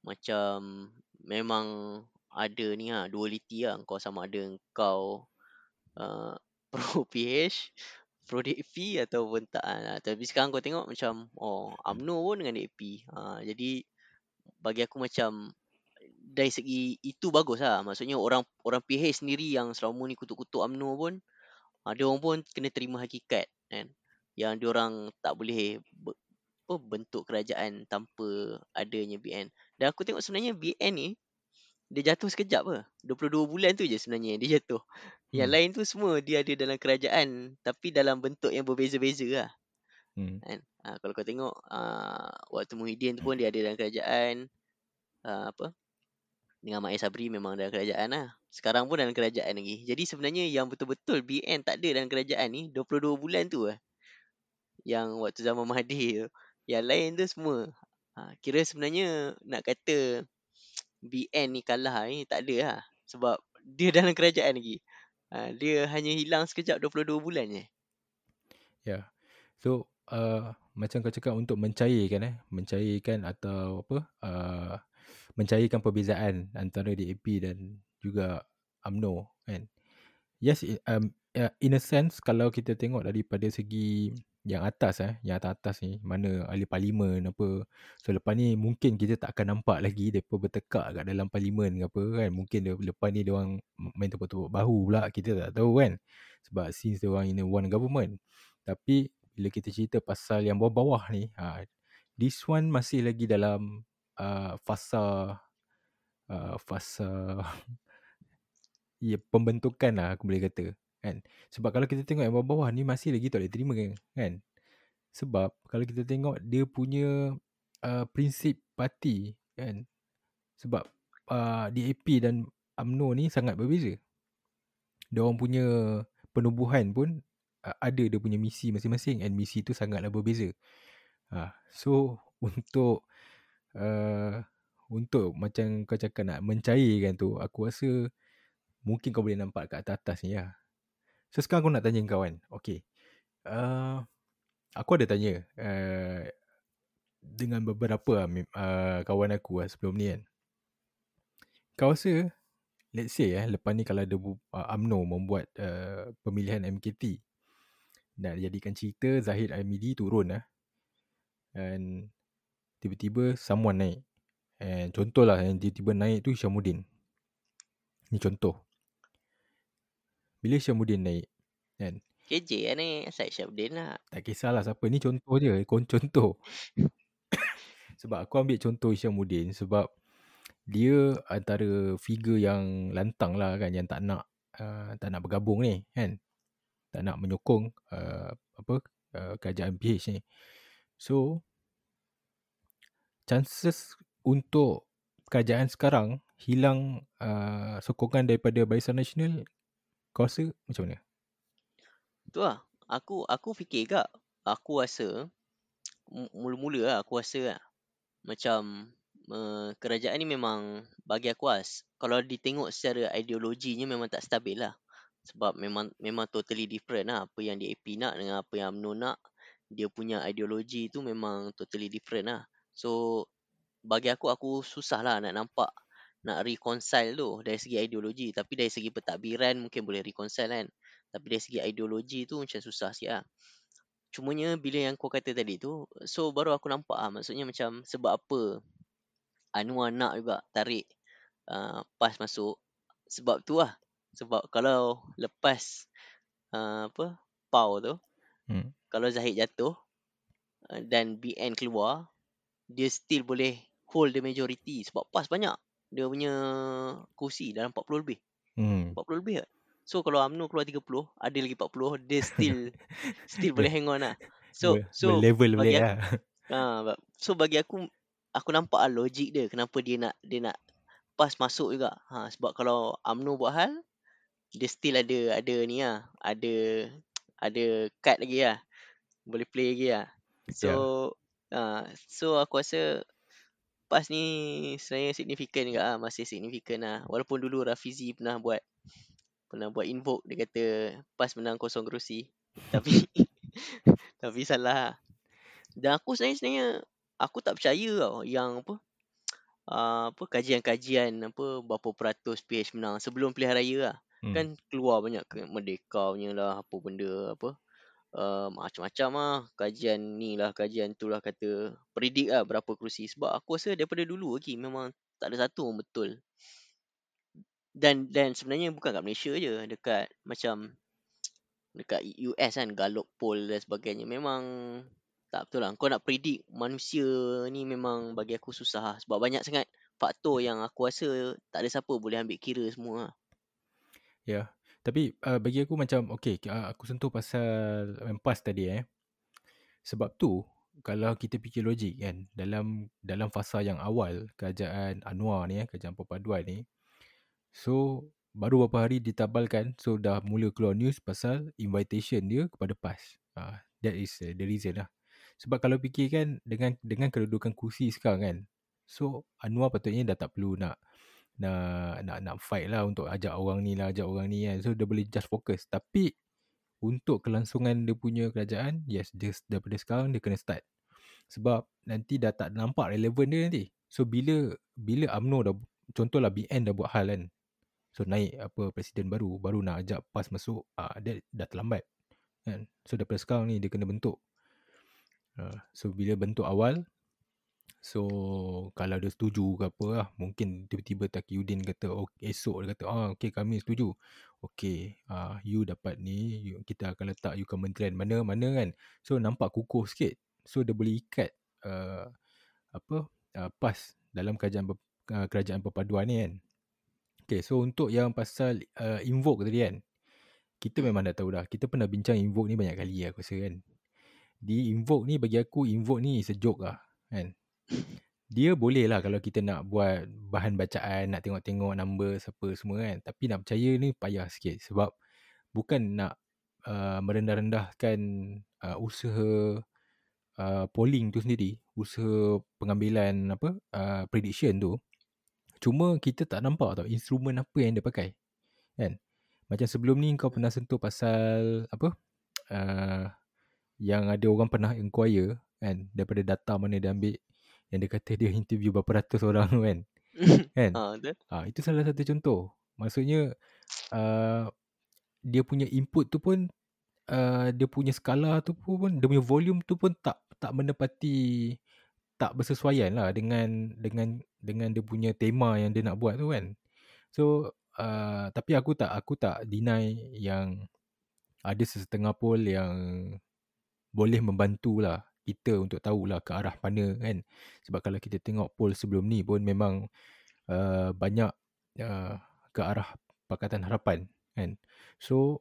macam memang ada ni ah duality ah kau sama ada kau uh, *laughs* pro PH pro DAP ataupun tak ah. Tapi sekarang kau tengok macam oh UMNO pun dengan DAP. Ha, jadi bagi aku macam dari segi itu bagus lah. Maksudnya orang orang PH sendiri yang selama ni kutuk-kutuk UMNO pun ha, dia orang pun kena terima hakikat kan. Yang dia orang tak boleh apa, bentuk kerajaan tanpa adanya BN. Dan aku tengok sebenarnya BN ni dia jatuh sekejap apa. 22 bulan tu je sebenarnya dia jatuh. Yang Hmm. lain tu semua dia ada dalam kerajaan tapi dalam bentuk yang berbeza-beza lah. hmm. Kan? Ha, kalau kau tengok uh, waktu Muhyiddin tu pun dia ada dalam kerajaan uh, apa dengan Mak Sabri memang dalam kerajaan lah. Sekarang pun dalam kerajaan lagi. Jadi sebenarnya yang betul-betul BN tak ada dalam kerajaan ni 22 bulan tu lah. Yang waktu zaman Mahathir tu. Yang lain tu semua. Ha, kira sebenarnya nak kata BN ni kalah ni tak ada lah. Sebab dia dalam kerajaan lagi. Ha, dia hanya hilang sekejap 22 bulan je. Ya. So uh, macam kau cakap untuk mencairkan eh, mencairkan atau apa? Uh, mencairkan perbezaan antara DAP dan juga UMNO kan. Yes, um, uh, in a sense kalau kita tengok daripada segi yang atas eh, yang atas-atas ni, mana ahli parlimen apa. So lepas ni mungkin kita tak akan nampak lagi depa bertekak kat dalam parlimen ke apa kan. Mungkin dia, lepas ni dia orang main tepuk-tepuk bahu pula, kita tak tahu kan. Sebab since dia orang in a one government. Tapi bila kita cerita pasal yang bawah-bawah ni, ha, this one masih lagi dalam uh, fasa uh, fasa *laughs* ya pembentukan lah aku boleh kata kan? Sebab kalau kita tengok yang bawah-bawah ni masih lagi tak boleh terima kan sebab kalau kita tengok dia punya uh, prinsip parti kan? Sebab uh, DAP dan AMNO ni sangat berbeza. Dia orang punya penubuhan pun uh, ada dia punya misi masing-masing and misi tu sangatlah berbeza. Uh, so *laughs* untuk uh, untuk macam kau cakap nak mencairkan tu aku rasa mungkin kau boleh nampak kat atas-atas ni lah So sekarang aku nak tanya kau kan. Okay. Uh, aku ada tanya uh, dengan beberapa uh, kawan aku lah sebelum ni kan. Kau rasa, let's say eh, lepas ni kalau ada uh, UMNO membuat uh, pemilihan MKT, nak jadikan cerita Zahid Amidi turun lah. And tiba-tiba someone naik. And contohlah yang tiba-tiba naik tu Isyamuddin. Ni contoh. Bila Syamuddin naik kan? KJ lah ni Syed Syamuddin lah. Tak kisahlah siapa Ni contoh je. Contoh. *coughs* Sebab aku ambil contoh Syamuddin Sebab Dia antara figure yang lantang lah kan Yang tak nak uh, Tak nak bergabung ni kan? Tak nak menyokong uh, Apa uh, Kerajaan PH ni. So Chances Untuk Kerajaan sekarang Hilang uh, Sokongan daripada Barisan Nasional kau rasa macam mana? Tu lah. Aku, aku fikir kak. Aku rasa. Mula-mula lah aku rasa lah. Macam. Uh, kerajaan ni memang. Bagi aku as. Kalau ditengok secara ideologinya memang tak stabil lah. Sebab memang memang totally different lah. Apa yang DAP nak dengan apa yang UMNO nak. Dia punya ideologi tu memang totally different lah. So. Bagi aku, aku susah lah nak nampak nak reconcile tu dari segi ideologi. Tapi dari segi pentadbiran mungkin boleh reconcile kan. Tapi dari segi ideologi tu macam susah sikit lah. Cumanya bila yang kau kata tadi tu so baru aku nampak lah. Maksudnya macam sebab apa Anwar nak juga tarik uh, PAS masuk? Sebab tu lah. Sebab kalau lepas uh, apa PAU tu hmm. kalau Zahid jatuh uh, dan BN keluar dia still boleh hold the majority sebab PAS banyak dia punya kursi dalam 40 lebih. Hmm. 40 lebih tak? So kalau UMNO keluar 30, ada lagi 40, dia still *laughs* still boleh hang on lah. So Ber, so level boleh lah. *laughs* Ha, so bagi aku aku nampak lah logik dia kenapa dia nak dia nak pas masuk juga. Ha, sebab kalau UMNO buat hal dia still ada ada ni lah, ada ada card lagi lah. Boleh play lagi lah. So yeah. uh, so aku rasa PAS ni sebenarnya signifikan juga lah. Masih signifikan lah. Walaupun dulu Rafizi pernah buat pernah buat invoke. Dia kata PAS menang kosong kerusi. Tapi *laughs* tapi salah lah. Dan aku sebenarnya, sebenarnya aku tak percaya tau yang apa uh, apa kajian-kajian apa berapa peratus PH menang sebelum pilihan raya lah. Hmm. Kan keluar banyak merdeka punya lah apa benda apa uh, macam-macam lah. Kajian ni lah kajian tu lah kata predict lah berapa kerusi. Sebab aku rasa daripada dulu lagi memang tak ada satu pun betul. Dan dan sebenarnya bukan kat Malaysia je dekat macam dekat US kan Gallup poll dan sebagainya. Memang tak betul lah. Kau nak predict manusia ni memang bagi aku susah lah. Sebab banyak sangat faktor yang aku rasa tak ada siapa boleh ambil kira semua lah. Ya. Tapi uh, bagi aku macam okay, uh, aku sentuh pasal mempas tadi eh. Sebab tu kalau kita fikir logik kan dalam dalam fasa yang awal kerajaan Anwar ni eh kerajaan perpaduan ni so baru beberapa hari ditabalkan so dah mula keluar news pasal invitation dia kepada PAS. Uh, that is uh, the reason lah. Sebab kalau fikirkan dengan dengan kedudukan kursi sekarang kan so Anwar patutnya dah tak perlu nak nak nak nak fight lah untuk ajak orang ni lah ajak orang ni kan. So dia boleh just fokus. Tapi untuk kelangsungan dia punya kerajaan yes dia daripada sekarang dia kena start. Sebab nanti dah tak nampak relevan dia nanti. So bila bila UMNO dah contohlah BN dah buat hal kan. So naik apa presiden baru baru nak ajak PAS masuk ah dia dah terlambat kan. So daripada sekarang ni dia kena bentuk. Uh, so bila bentuk awal So kalau dia setuju ke apa lah Mungkin tiba-tiba Taqiyuddin kata oh, Esok dia kata ah, Okay kami setuju. Okay uh, You dapat ni you, Kita akan letak you kementerian Mana-mana kan. So nampak kukuh sikit. So dia boleh ikat uh, Apa uh, PAS Dalam kerajaan uh, kerajaan perpaduan ni kan. Okay so untuk yang pasal uh, Invoke tadi kan Kita memang dah tahu dah. Kita pernah bincang invoke ni banyak kali aku rasa kan. Di invoke ni bagi aku Invoke ni joke lah Kan dia boleh lah kalau kita nak buat bahan bacaan, nak tengok-tengok number siapa semua kan. Tapi nak percaya ni payah sikit sebab bukan nak uh, merendah-rendahkan uh, usaha uh, polling tu sendiri, usaha pengambilan apa uh, prediction tu. Cuma kita tak nampak tau instrumen apa yang dia pakai. Kan? Macam sebelum ni kau pernah sentuh pasal apa? Uh, yang ada orang pernah inquire kan daripada data mana dia ambil yang dia kata dia interview berapa ratus orang tu kan. *laughs* kan? ha. Ha, itu salah satu contoh. Maksudnya uh, dia punya input tu pun uh, dia punya skala tu pun dia punya volume tu pun tak tak menepati tak bersesuaian lah dengan dengan dengan dia punya tema yang dia nak buat tu kan. So uh, tapi aku tak aku tak deny yang ada sesetengah poll yang boleh membantu lah kita untuk tahulah ke arah mana kan. Sebab kalau kita tengok poll sebelum ni pun memang uh, banyak uh, ke arah Pakatan Harapan kan. So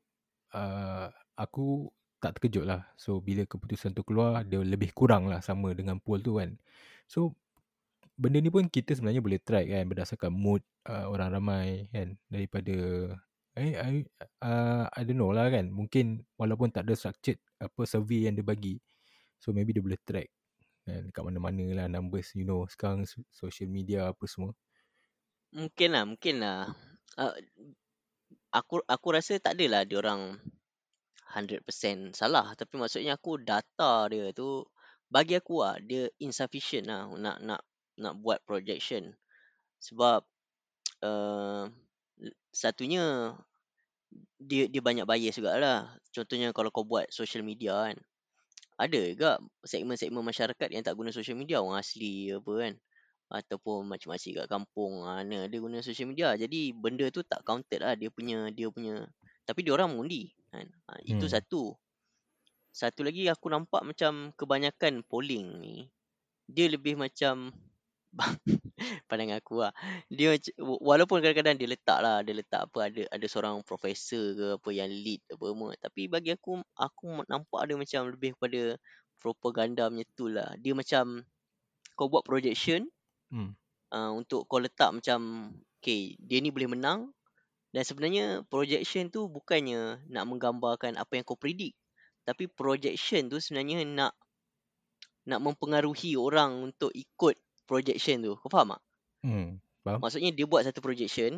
uh, aku tak terkejut lah. So bila keputusan tu keluar dia lebih kurang lah sama dengan poll tu kan. So benda ni pun kita sebenarnya boleh track kan berdasarkan mood uh, orang ramai kan daripada I, I, uh, I don't know lah kan. Mungkin walaupun tak ada structured apa survey yang dia bagi. So maybe dia boleh track kan, dekat mana-mana lah numbers you know sekarang social media apa semua. Mungkin lah, mungkin lah. Uh, aku aku rasa tak adalah dia orang 100% salah tapi maksudnya aku data dia tu bagi aku lah dia insufficient lah nak nak nak buat projection sebab uh, satunya dia dia banyak bias juga lah contohnya kalau kau buat social media kan ada juga segmen-segmen masyarakat yang tak guna social media? Orang asli apa kan? Ataupun macam-macam kat kampung mana dia guna social media. Jadi benda tu tak counted lah. Dia punya dia punya. Tapi dia orang mengundi kan? Ha, itu Hmm. satu. Satu lagi aku nampak macam kebanyakan polling ni dia lebih macam *laughs* pandangan aku lah. Dia mac- walaupun kadang-kadang dia letak lah dia letak apa ada ada seorang profesor ke apa yang lead apa semua. Tapi bagi aku aku nampak dia macam lebih kepada propaganda punya tool lah. Dia macam kau buat projection Hmm. uh, untuk kau letak macam okay dia ni boleh menang. Dan sebenarnya projection tu bukannya nak menggambarkan apa yang kau predict. Tapi projection tu sebenarnya nak nak mempengaruhi orang untuk ikut projection tu kau faham tak Hmm. Faham? maksudnya dia buat satu projection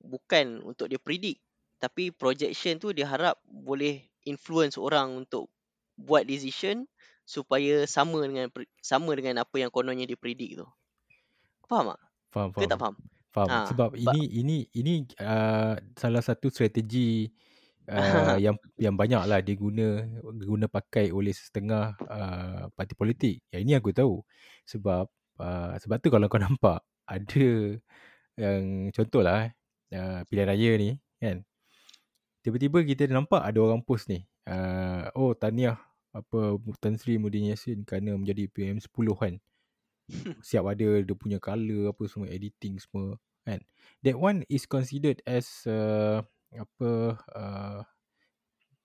bukan untuk dia predict tapi projection tu dia harap boleh influence orang untuk buat decision supaya sama dengan sama dengan apa yang kononnya dia predict tu faham tak Faham, ke tak faham. faham Faham. Ha, Sebab ba- ini ini ini uh, salah satu strategi uh, *laughs* yang yang banyak lah diguna guna pakai oleh setengah uh, parti politik. Yang ini aku tahu. Sebab uh, sebab tu kalau kau *laughs* nampak ada yang contohlah eh, uh, pilihan raya ni kan. Tiba-tiba kita nampak ada orang post ni. Uh, oh tahniah apa Tan Sri Muhyiddin Yassin kerana menjadi PM10 kan. *laughs* Siap ada dia punya color apa semua editing semua kan. That one is considered as uh, apa uh,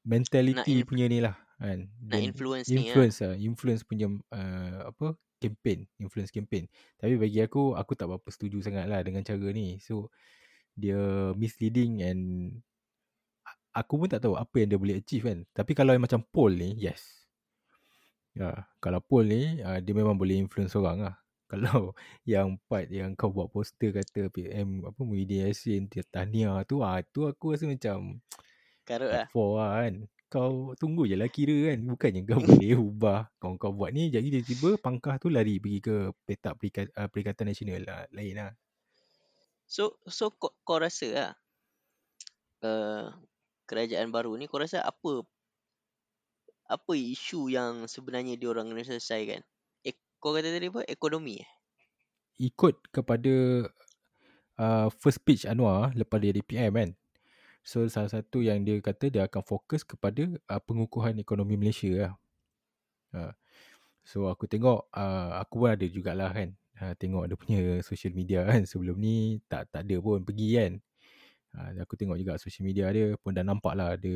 mentality Nak punya ni lah kan. nak Dan influence ni lah. influence lah, influence punya uh, apa campaign, influence campaign. Tapi bagi aku aku tak berapa setuju sangat lah dengan cara ni. So dia misleading and aku pun tak tahu apa yang dia boleh achieve kan. Tapi kalau yang macam poll ni, yes. Ya, kalau poll ni uh, dia memang boleh influence orang lah. *laughs* Kalau yang part yang kau buat poster kata PM apa Muhyiddin Yassin tahniah tu ah tu aku rasa macam Karut lah. for lah kan. Kau tunggu je lah kira kan. *laughs* Bukannya kau boleh ubah. Kau kau buat ni jadi tiba-tiba pangkah tu lari pergi ke petak perikat, uh, Perikatan Nasional lah. Lain lah. So so kau, kau rasa lah uh, kerajaan baru ni kau rasa apa apa isu yang sebenarnya dia orang kena selesaikan? Ek, kau kata tadi apa? Ekonomi eh? Ikut kepada uh, first speech Anwar lepas dia jadi PM kan. So salah satu yang dia kata dia akan fokus kepada uh, pengukuhan ekonomi Malaysia lah. Uh, so aku tengok uh, aku pun ada jugalah kan. Uh, tengok dia punya social media kan sebelum ni tak tak ada pun pergi kan. Uh, aku tengok juga social media dia pun dah nampak lah ada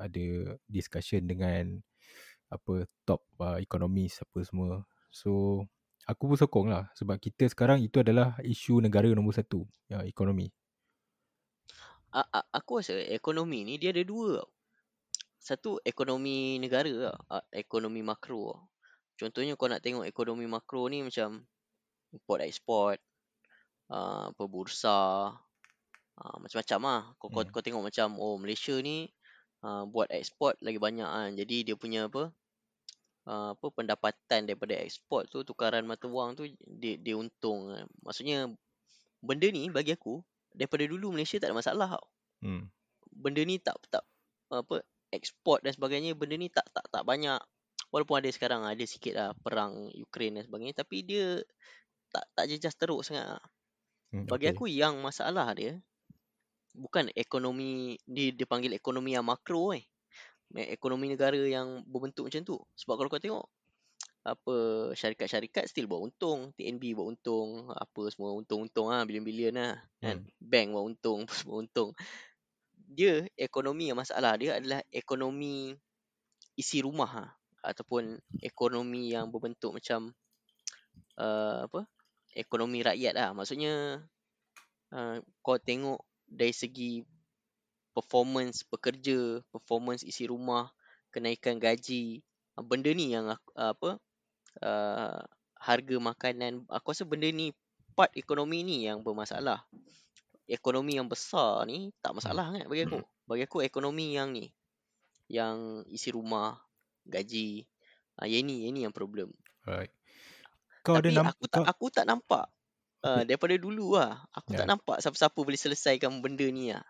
ada discussion dengan apa top uh, ekonomis apa semua. So aku pun sokong lah sebab kita sekarang itu adalah isu negara nombor satu ya, ekonomi. A, a, aku rasa ekonomi ni dia ada dua tau. Satu ekonomi negara tau. Ekonomi makro tau. Contohnya kau nak tengok ekonomi makro ni macam import export, uh, apa bursa, uh, macam-macam lah. Kau, hmm. kau, kau tengok macam oh Malaysia ni uh, buat ekspor lagi banyak kan. Jadi dia punya apa uh, apa pendapatan daripada ekspor tu tukaran mata wang tu dia dia untung. Maksudnya benda ni bagi aku daripada dulu Malaysia tak ada masalah tau. Hmm. Benda ni tak tak apa ekspor dan sebagainya benda ni tak tak tak banyak walaupun ada sekarang ada sikit lah perang Ukraine dan sebagainya tapi dia tak tak jejas teruk sangat. Hmm, bagi okay. aku yang masalah dia bukan ekonomi dia dipanggil ekonomi yang makro eh. Ekonomi negara yang berbentuk macam tu. Sebab kalau kau tengok apa syarikat-syarikat still buat untung, TNB buat untung, apa semua untung-untung ah bilion-bilion lah kan. Hmm. Bank buat untung, *laughs* semua untung. Dia ekonomi yang masalah dia adalah ekonomi isi rumah ha, ataupun ekonomi yang berbentuk macam uh, apa? Ekonomi rakyat lah. Maksudnya uh, kau tengok dari segi performance pekerja, performance isi rumah, kenaikan gaji, ah, benda ni yang apa uh, harga makanan, aku rasa benda ni part ekonomi ni yang bermasalah. Ekonomi yang besar ni tak masalah kan bagi aku. Bagi aku ekonomi yang ni yang isi rumah, gaji, ah yang ni yang ni yang problem. Right. Kau Tapi ada aku tak aku tak nampak Uh, daripada dulu lah. Aku yeah. tak nampak siapa-siapa boleh selesaikan benda ni lah.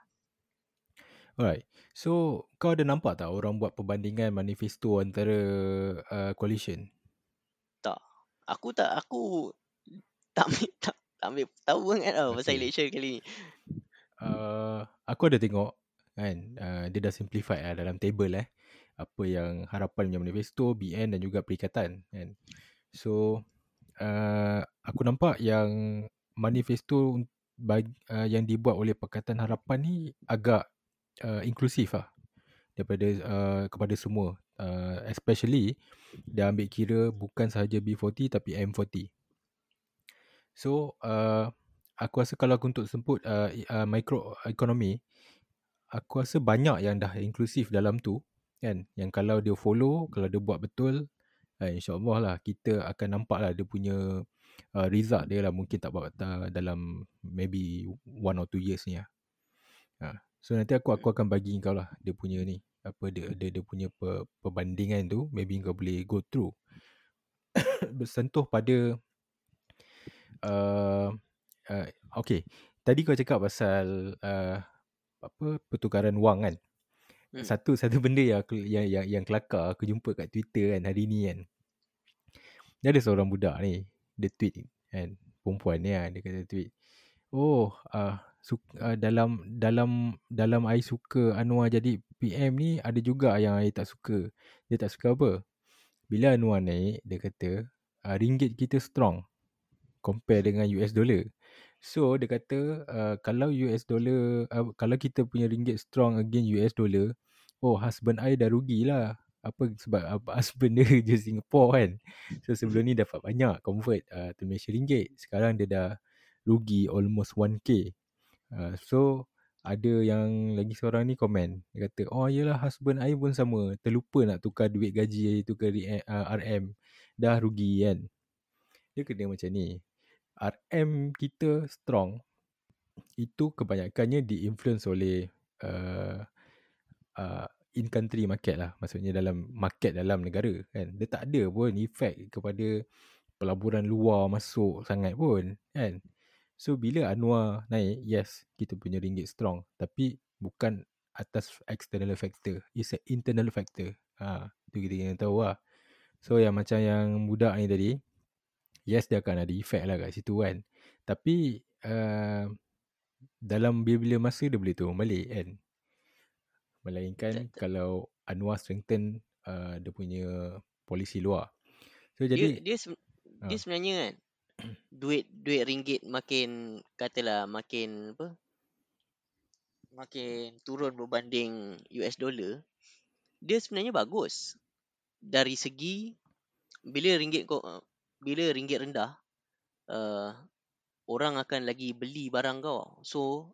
Alright. So, kau ada nampak tak orang buat perbandingan manifesto antara uh, coalition? Aku tak, aku tak ambil, *laughs* tak, tak ambil tahu sangat tau okay. pasal election kali ni. Uh, aku ada tengok kan, uh, dia dah simplify lah dalam table eh. Apa yang harapan punya manifesto, BN dan juga perikatan. Kan. So, uh, aku nampak yang manifesto bagi, uh, yang dibuat oleh Pakatan Harapan ni agak uh, inklusif lah daripada uh, kepada semua uh, especially dia ambil kira bukan sahaja B40 tapi M40 so uh, aku rasa kalau aku untuk sebut uh, uh, micro economy aku rasa banyak yang dah inklusif dalam tu kan? Yang kalau dia follow kalau dia buat betul uh, insyaallah lah kita akan nampak lah dia punya uh, result dia lah mungkin tak buat uh, dalam maybe one or two years ni lah. Uh, so nanti aku aku akan bagi kau lah dia punya ni apa dia dia, dia punya per, perbandingan tu maybe kau boleh go through. *coughs* Bersentuh pada uh, uh, okay. Tadi kau cakap pasal uh, apa pertukaran wang kan? Hmm. satu *laughs* satu benda yang aku, yang yang yang kelakar aku jumpa kat Twitter kan hari ni kan. Dia ada seorang budak ni dia tweet kan perempuan ni lah dia kata tweet oh uh, su- uh, dalam dalam dalam ai suka Anwar jadi PM ni ada juga yang ai tak suka dia tak suka apa bila Anwar naik dia kata uh, ringgit kita strong compare dengan US dollar so dia kata uh, kalau US dollar uh, kalau kita punya ringgit strong against US dollar oh husband ai dah rugilah apa sebab apa *laughs* husband dia je Singapore kan. So sebelum ni dapat banyak convert uh, to Malaysia ringgit. Sekarang dia dah rugi almost 1k. Uh, so ada yang lagi seorang ni komen. Dia kata oh iyalah husband I pun sama. Terlupa nak tukar duit gaji tukar uh, RM dah rugi kan? Dia kena macam ni. RM kita strong. Itu kebanyakannya diinfluence oleh uh, uh, in country market lah. Maksudnya dalam market dalam negara kan? Dia tak ada pun efek kepada pelaburan luar masuk sangat pun kan so bila Anwar naik yes kita punya ringgit strong tapi bukan atas external factor. It's an internal factor. Ha, tu kita kena tahu lah. So yang macam yang budak ni tadi, yes dia akan ada effect lah kat situ kan. Tapi uh, dalam bila-bila masa dia boleh turun balik kan. Melainkan Tak- kalau Anwar strengthen uh, dia punya polisi luar. So Dia jadi dia se- dia Ah. sebenarnya kan duit duit ringgit makin katalah makin apa? Makin turun berbanding US dollar. Dia sebenarnya bagus. Dari segi bila ringgit kau bila ringgit rendah uh, orang akan lagi beli barang kau. So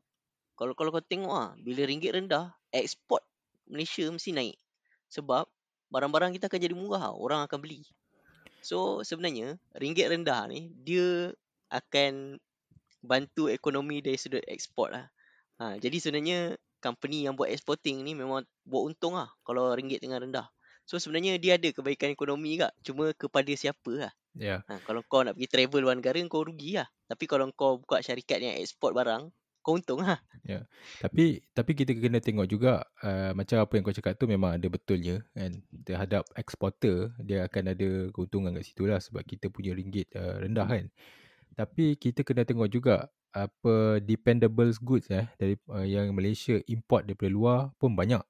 kalau kalau kau tengok ah bila ringgit rendah ekspor Malaysia mesti naik. Sebab barang-barang kita akan jadi murah tau. Orang akan beli. So sebenarnya ringgit rendah ni dia akan bantu ekonomi dari sudut ekspor lah. Ha, jadi sebenarnya company yang buat exporting ni memang buat untung lah kalau ringgit tengah rendah. So sebenarnya dia ada kebaikan ekonomi juga. Cuma kepada siapa lah. ya. Ha, kalau kau nak pergi travel luar negara kau rugi lah. Tapi kalau kau buka syarikat yang ekspor barang kau untung lah. Tapi tapi kita kena tengok juga uh, macam apa yang kau cakap tu memang ada betulnya kan. Terhadap eksporter dia akan ada keuntungan kat situ lah sebab kita punya ringgit uh, rendah kan. Tapi kita kena tengok juga apa dependable goods eh dari uh, yang Malaysia import daripada luar pun banyak.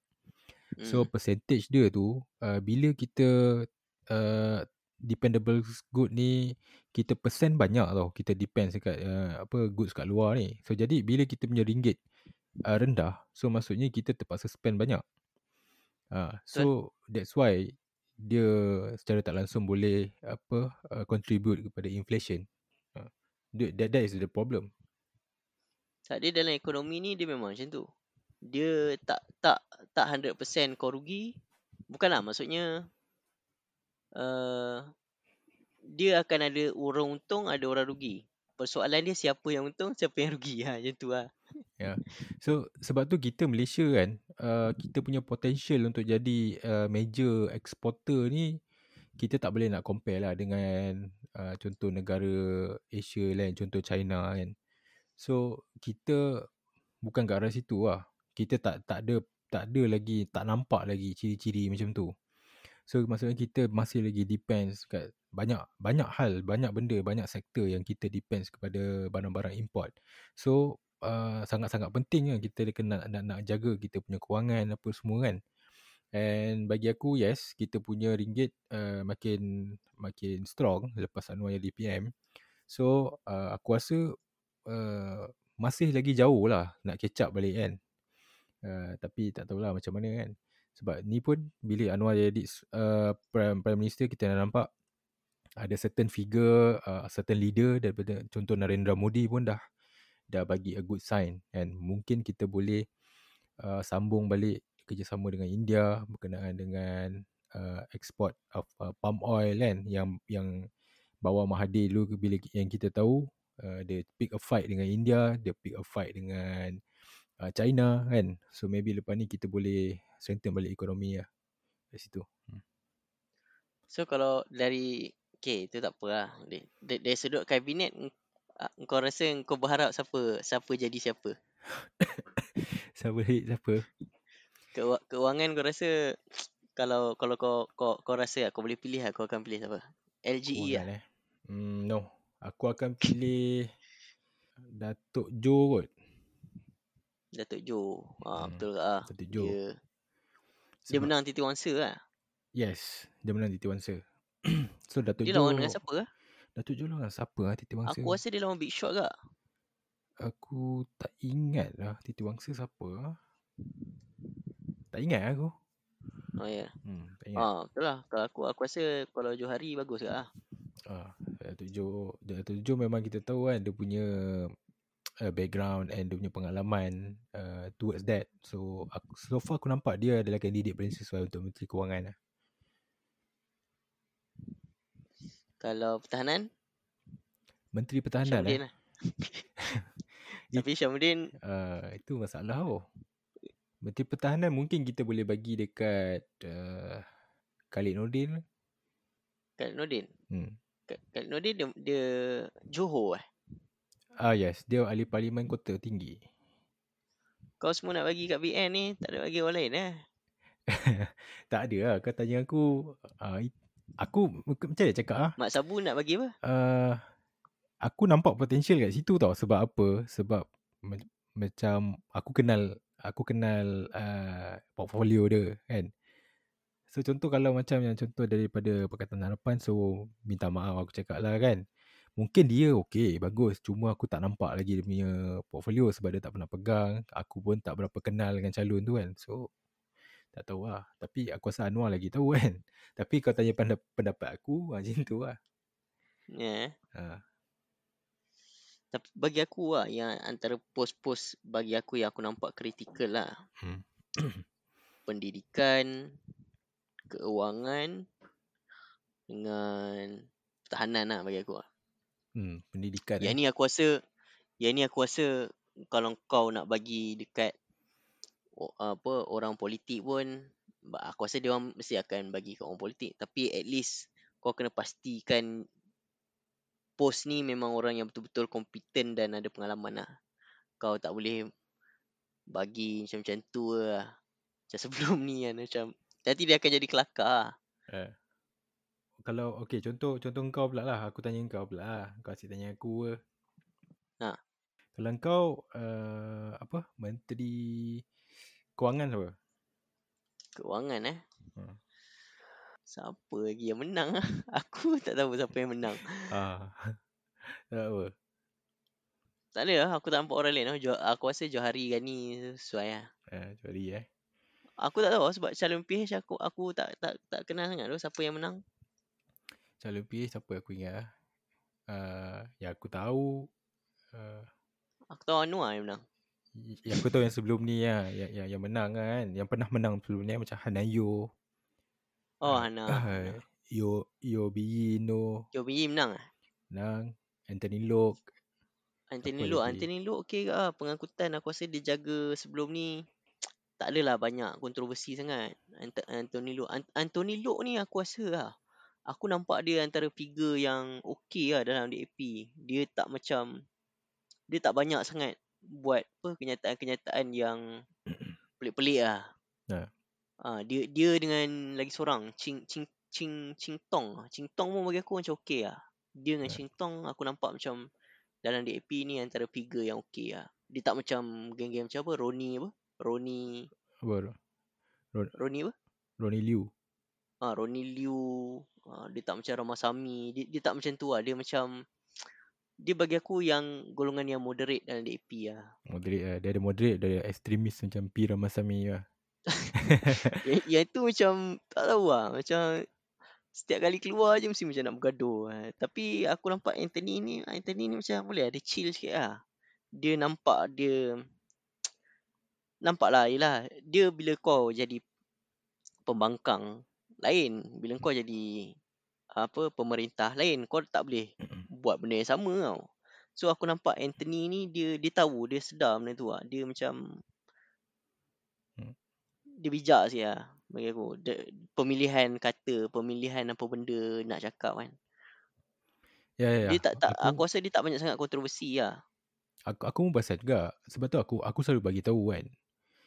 So Hmm. percentage dia tu uh, bila kita uh, dependable good ni kita persen banyak tau kita depends dekat uh, apa goods kat luar ni. So jadi bila kita punya ringgit uh, rendah so maksudnya kita terpaksa spend banyak. Uh, so that's why dia secara tak langsung boleh apa uh, contribute kepada inflation. Uh, that that is the problem. Tak dia dalam ekonomi ni dia memang macam tu. Dia tak tak tak 100% kau rugi. Bukanlah maksudnya uh, dia akan ada orang untung, ada orang rugi. Persoalan dia siapa yang untung, siapa yang rugi. Ha, macam tu lah. So sebab tu kita Malaysia kan uh, kita punya potential untuk jadi uh, major exporter ni kita tak boleh nak compare lah dengan uh, contoh negara Asia lain contoh China kan. So kita bukan kat arah situ lah. Kita tak tak ada tak ada lagi tak nampak lagi ciri-ciri macam tu. So maksudnya kita masih lagi depends kat banyak banyak hal, banyak benda, banyak sektor yang kita depends kepada barang-barang import. So uh, sangat-sangat penting kan kita kena nak, nak, jaga kita punya kewangan apa semua kan. And bagi aku yes, kita punya ringgit uh, makin makin strong lepas Anwar jadi PM. So uh, aku rasa uh, masih lagi jauh lah nak catch up balik kan. Uh, tapi tak tahulah macam mana kan. Sebab ni pun bila Anwar jadi uh, Prime, Prime Minister kita dah nampak ada certain figure, uh, certain leader daripada contoh Narendra Modi pun dah dah bagi a good sign. And mungkin kita boleh uh, sambung balik kerjasama dengan India berkenaan dengan uh, export of uh, palm oil kan yang yang bawah Mahathir dulu bila yang kita tahu uh, dia pick a fight dengan India, dia pick a fight dengan uh, China kan. So maybe lepas ni kita boleh strengthen balik ekonomi lah kat situ. Hmm. So kalau dari Okay itu tak apa lah Dari, dari, dari sudut kabinet ah, Kau rasa kau berharap siapa Siapa jadi siapa *coughs* Siapa siapa? Kewa- Keuangan kau rasa *tsk* Kalau kalau kau kau, kau rasa lah, kau boleh pilih lah Kau akan pilih siapa LGE lah Kewangan eh. Hmm, no. Aku akan pilih Datuk Jo kot. Datuk Jo ah, Hmm, Betul ke ah Datuk Jo. Dia Dia Sebab- menang Titi Wangsa lah Yes, dia menang Titi Wangsa. *clears throat* so Datuk Dia Jo lawan dengan siapa lah Datuk Jo lawan siapa ah Titi Wangsa? Aku rasa dia lawan Big Shot ke Aku tak ingat lah Titi Wangsa siapa ah. Tak ingat aku. Oh ya yeah. Hmm, tak ingat. ah, Betul lah Kalau aku aku rasa Kalau Johari bagus ke lah Ah, Datuk Jo, Datuk Jo memang kita tahu kan dia punya uh, background and dia punya pengalaman uh, towards that. So aku, so far aku nampak dia adalah kandidat paling sesuai untuk Menteri Kewangan lah. Kalau pertahanan Menteri Pertahanan Syamudin eh. lah *laughs* Tapi Syamudin Uh, itu masalah oh. Menteri Pertahanan mungkin kita boleh bagi dekat uh, Khalid Nordin. Khalid Nordin Hmm. Khalid Nordin dia, dia Johor eh Ah yes, dia ahli parlimen kota tinggi. Kau semua nak bagi kat BN ni, tak ada bagi orang lain eh? *laughs* tak ada lah. Kau tanya aku, uh, aku macam mana cakap ah? Mak Sabu nak bagi apa? Uh, aku nampak potential kat situ tau. Sebab apa? Sebab ma- macam aku kenal aku kenal uh, portfolio dia kan. So contoh kalau macam yang contoh daripada Pakatan Harapan so minta maaf aku cakap lah kan. Mungkin dia okey, bagus. Cuma aku tak nampak lagi dia punya portfolio sebab dia tak pernah pegang. Aku pun tak berapa kenal dengan calon tu kan. So tak tahu lah. Tapi aku rasa Anwar lagi tahu *laughs* kan. Tapi kau tanya pendapat aku *laughs* macam tu lah. Ya. Yeah. Ha. Tapi bagi aku lah yang antara pos-pos bagi aku yang aku nampak kritikal lah. Hmm. *coughs* Pendidikan, keuangan dengan pertahanan lah bagi aku lah. Hmm, pendidikan. Yang eh. ni aku rasa yang ni aku rasa kalau kau nak bagi dekat apa orang politik pun aku rasa dia orang mesti akan bagi kat orang politik tapi at least kau kena pastikan post ni memang orang yang betul-betul kompeten dan ada pengalaman lah. Kau tak boleh bagi macam-macam tu lah. Macam *laughs* sebelum ni kan macam nanti dia akan jadi kelakar lah. Eh. Kalau okey contoh contoh kau pula lah aku tanya kau pula lah. Kau asyik tanya aku ke. Ha. Kalau kau uh, apa menteri kewangan siapa? Kewangan eh. Hmm. Siapa lagi yang menang lah. *laughs* Aku tak tahu siapa yang menang. Ah. *laughs* Tak apa. Tak ada lah. Aku tak nampak orang lain lah. Aku rasa Johari Gani sesuai lah. Eh, Johari eh. Aku tak tahu sebab calon PH aku aku tak tak tak kenal sangat tu siapa yang menang. Calon PH siapa aku ingat lah. Uh, yang aku tahu uh, aku tahu Anwar yang menang. Yang aku tahu yang sebelum ni lah yang, yang, yang menang kan. Yang pernah menang sebelum ni macam Hanayo. Oh, Hana. Uh, Yo Yo Bino. Yo Bino menang ah? Menang. Anthony Lok. Anthony Lok, Anthony Lok okey ke ah pengangkutan aku rasa dia jaga sebelum ni tak adalah banyak kontroversi sangat. Anthony Lok, Anthony Lok ni aku rasa lah. Aku nampak dia antara figure yang okey lah dalam DAP. Dia tak macam dia tak banyak sangat buat apa kenyataan-kenyataan yang *coughs* pelik-pelik lah. Yeah. Ah, dia dia dengan lagi seorang Ching Ching Ching Ching Tong. Ching Tong pun bagi aku macam okey lah. Dia dengan yeah. Ching Tong aku nampak macam dalam DAP ni antara figure yang okey lah. Dia tak macam geng-geng macam apa Roni apa? Roni apa? Ron, Roni apa? Roni Liu. Ah, Roni Liu. Ah, dia tak macam Ramasami. Dia, dia tak macam tu lah. Dia macam dia bagi aku yang golongan yang moderate dalam DAP lah. Moderate lah. Dia ada moderate, dia ada extremist macam P Ramasami lah *laughs* yang, yang itu macam tak tahu lah macam setiap kali keluar je mesti macam nak bergaduh lah. tapi aku nampak Anthony ni Anthony ni macam boleh ada chill sikit lah dia nampak dia nampak lah yelah dia bila kau jadi pembangkang lain bila kau jadi apa pemerintah lain kau tak boleh buat benda yang sama tau so aku nampak Anthony ni dia dia tahu dia sedar benda tu lah dia macam dia bijak sih lah bagi aku. De, pemilihan kata, pemilihan apa benda nak cakap kan. Ya, ya, ya. Dia tak, tak aku, aku rasa dia tak banyak sangat kontroversi lah. Aku, aku pun pasal juga. Sebab tu aku aku selalu bagi tahu kan.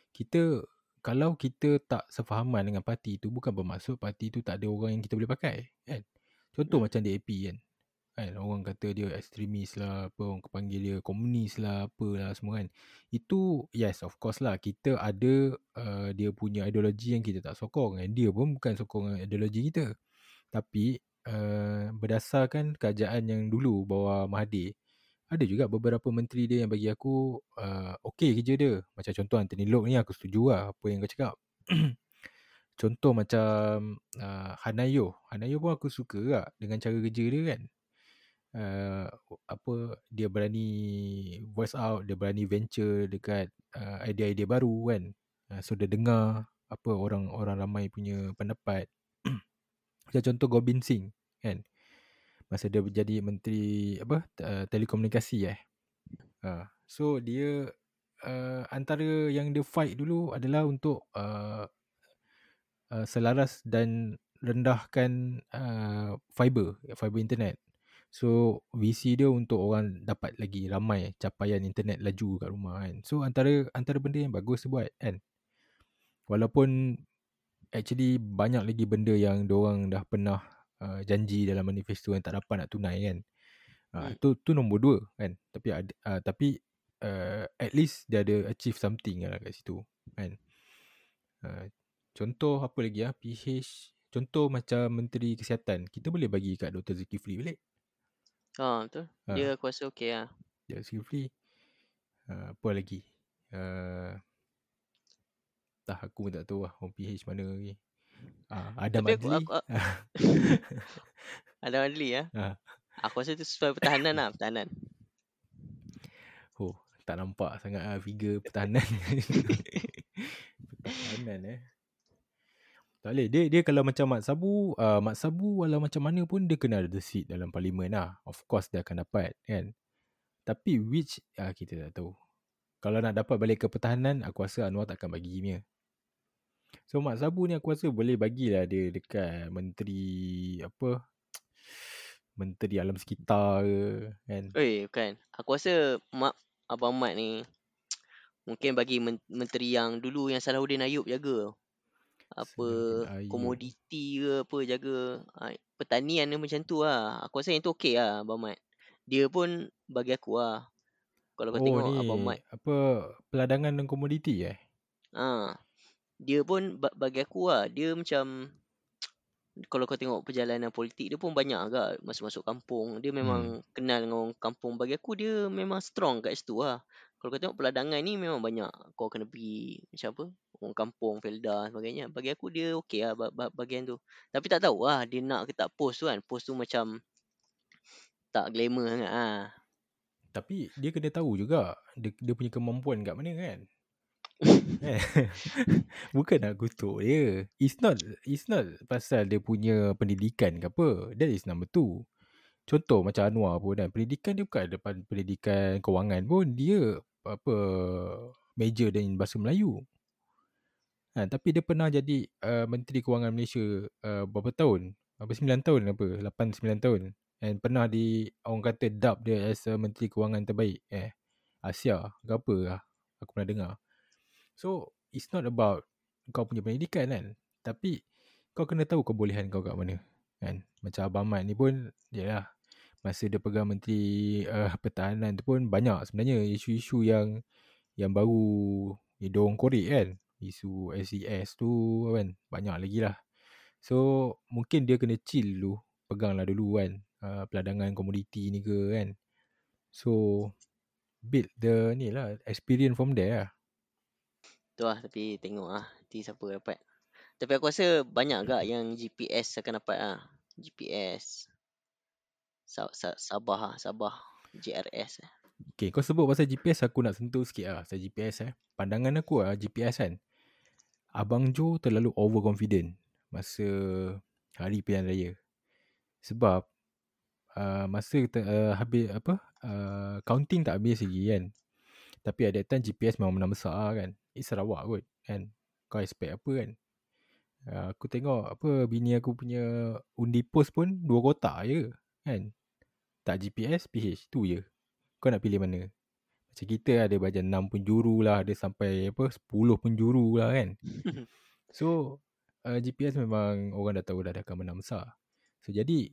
Kita, kalau kita tak sefahaman dengan parti tu, bukan bermaksud parti tu tak ada orang yang kita boleh pakai. Kan? Contoh hmm. macam DAP kan kan orang kata dia ekstremis lah apa orang panggil dia komunis lah apalah semua kan itu yes of course lah kita ada uh, dia punya ideologi yang kita tak sokong dan dia pun bukan sokong ideologi kita tapi uh, berdasarkan kerajaan yang dulu bawah Mahathir ada juga beberapa menteri dia yang bagi aku uh, okey kerja dia. Macam contoh Anthony Lok ni aku setuju lah apa yang kau cakap. *clears throat* Contoh macam uh, Hanayo. Hanayo pun aku suka juga dengan cara kerja dia kan. Uh, apa dia berani voice out dia berani venture dekat uh, idea-idea baru kan. Uh, so dia dengar apa orang-orang ramai punya pendapat. *clears throat* Macam contoh Gobin Singh kan masa dia jadi menteri apa uh, telekomunikasi eh uh, so dia uh, antara yang dia fight dulu adalah untuk uh, uh, selaras dan rendahkan uh, fiber fiber internet So visi dia untuk orang dapat lagi ramai capaian internet laju kat rumah kan. So antara antara benda yang bagus dia buat kan. Walaupun actually banyak lagi benda yang orang dah pernah uh, janji dalam manifesto yang tak dapat nak tunai kan. Uh, Hmm. tu tu nombor dua kan. Tapi ada uh, tapi uh, at least dia ada achieve something lah kat situ kan. Uh, contoh apa lagi ah PH contoh macam menteri kesihatan kita boleh bagi kat Dr Zulkifli balik. Ha, betul. Ha. Dia aku rasa okey lah. Dr Zulkifli uh, apa lagi? Uh, tak aku pun tak tahu lah orang PH mana lagi. Uh, Adam Tapi Adli. aku, aku *laughs* *laughs* ada Adli ya. Ha. Aku rasa tu sesuai pertahanan lah, pertahanan. Oh, tak nampak sangat lah figure pertahanan. *laughs* pertahanan eh. Tak boleh. Dia, dia kalau macam Mat Sabu, uh, Mat Sabu walau macam mana pun dia kena ada seat dalam parlimen lah. Of course dia akan dapat kan. Tapi which, uh, kita tak tahu. Kalau nak dapat balik ke pertahanan, aku rasa Anwar takkan bagi dia. So Mat Sabu ni aku rasa boleh bagilah dia dekat menteri apa *tsk* menteri alam sekitar ke kan. Oi, bukan. Aku rasa mak abang Mat ni *tsk* mungkin bagi men- menteri yang dulu yang Salahuddin Ayub jaga. Apa komoditi ke apa jaga ha, pertanian dia macam tu lah. Aku rasa yang tu okey lah abang Mat. Dia pun bagi aku lah. Kalau kau oh tengok ni abang Mat. apa peladangan dan komoditi eh? Ha, dia pun ba- bagi aku lah. Dia macam *tsk* kalau kau tengok perjalanan politik dia pun banyak agak masuk-masuk kampung. Dia memang hmm. kenal dengan orang kampung. Bagi aku dia memang strong kat situ lah. Kalau kau tengok peladangan ni memang banyak. Kau kena pergi macam apa? Orang kampung, Felda sebagainya. Bagi aku dia okey lah ba- ba- bahagian tu. Tapi tak tahu lah dia nak ke tak post tu kan. Post tu macam tak glamour sangat lah. Tapi dia kena tahu juga dia, dia punya kemampuan kat mana kan. Eh, *laughs* Bukan nak kutuk dia. It's not it's not pasal dia punya pendidikan ke apa. That is number two. Contoh macam Anwar pun kan. Pendidikan dia bukan depan pendidikan kewangan pun. Dia apa major dalam bahasa Melayu. Ha, tapi dia pernah jadi uh, Menteri Kewangan Malaysia uh, berapa tahun? Berapa sembilan tahun apa? Lapan sembilan tahun. And pernah di orang kata dub dia as Menteri Kewangan terbaik eh Asia ke apa lah. Aku pernah dengar. So it's not about kau punya pendidikan kan. Tapi kau kena tahu kebolehan kau kat mana. Kan? Macam Abang Mat ni pun yalah masa dia pegang menteri uh, pertahanan tu pun banyak sebenarnya isu-isu yang yang baru dia dorong korek kan. Isu SES tu kan banyak lagi lah. So mungkin dia kena chill dulu. Peganglah dulu kan. Uh, peladangan komoditi ni ke kan. So build the ni lah experience from there lah. Tu lah tapi tengok lah nanti siapa dapat. Tapi aku rasa banyak agak yang GPS akan dapat lah. GPS. Sa- sa- Sabah lah, Sabah. JRS lah. Okay, kau sebut pasal GPS aku nak sentuh sikit lah pasal GPS eh. Pandangan aku lah GPS kan. Abang Jo terlalu overconfident masa hari pilihan raya. Sebab uh, masa te, uh, habis apa uh, counting tak habis lagi kan. Tapi that time GPS memang menang besar kan. Sarawak kot kan. Kau expect apa kan. Uh, aku tengok apa bini aku punya undi post pun dua kotak je kan. Tak GPS, PH. Tu je. Kau nak pilih mana? Macam kita ada baca 6 penjuru lah. Ada sampai apa 10 penjuru lah kan. *laughs* So uh, GPS memang orang dah tahu dah, dah akan menang besar. So jadi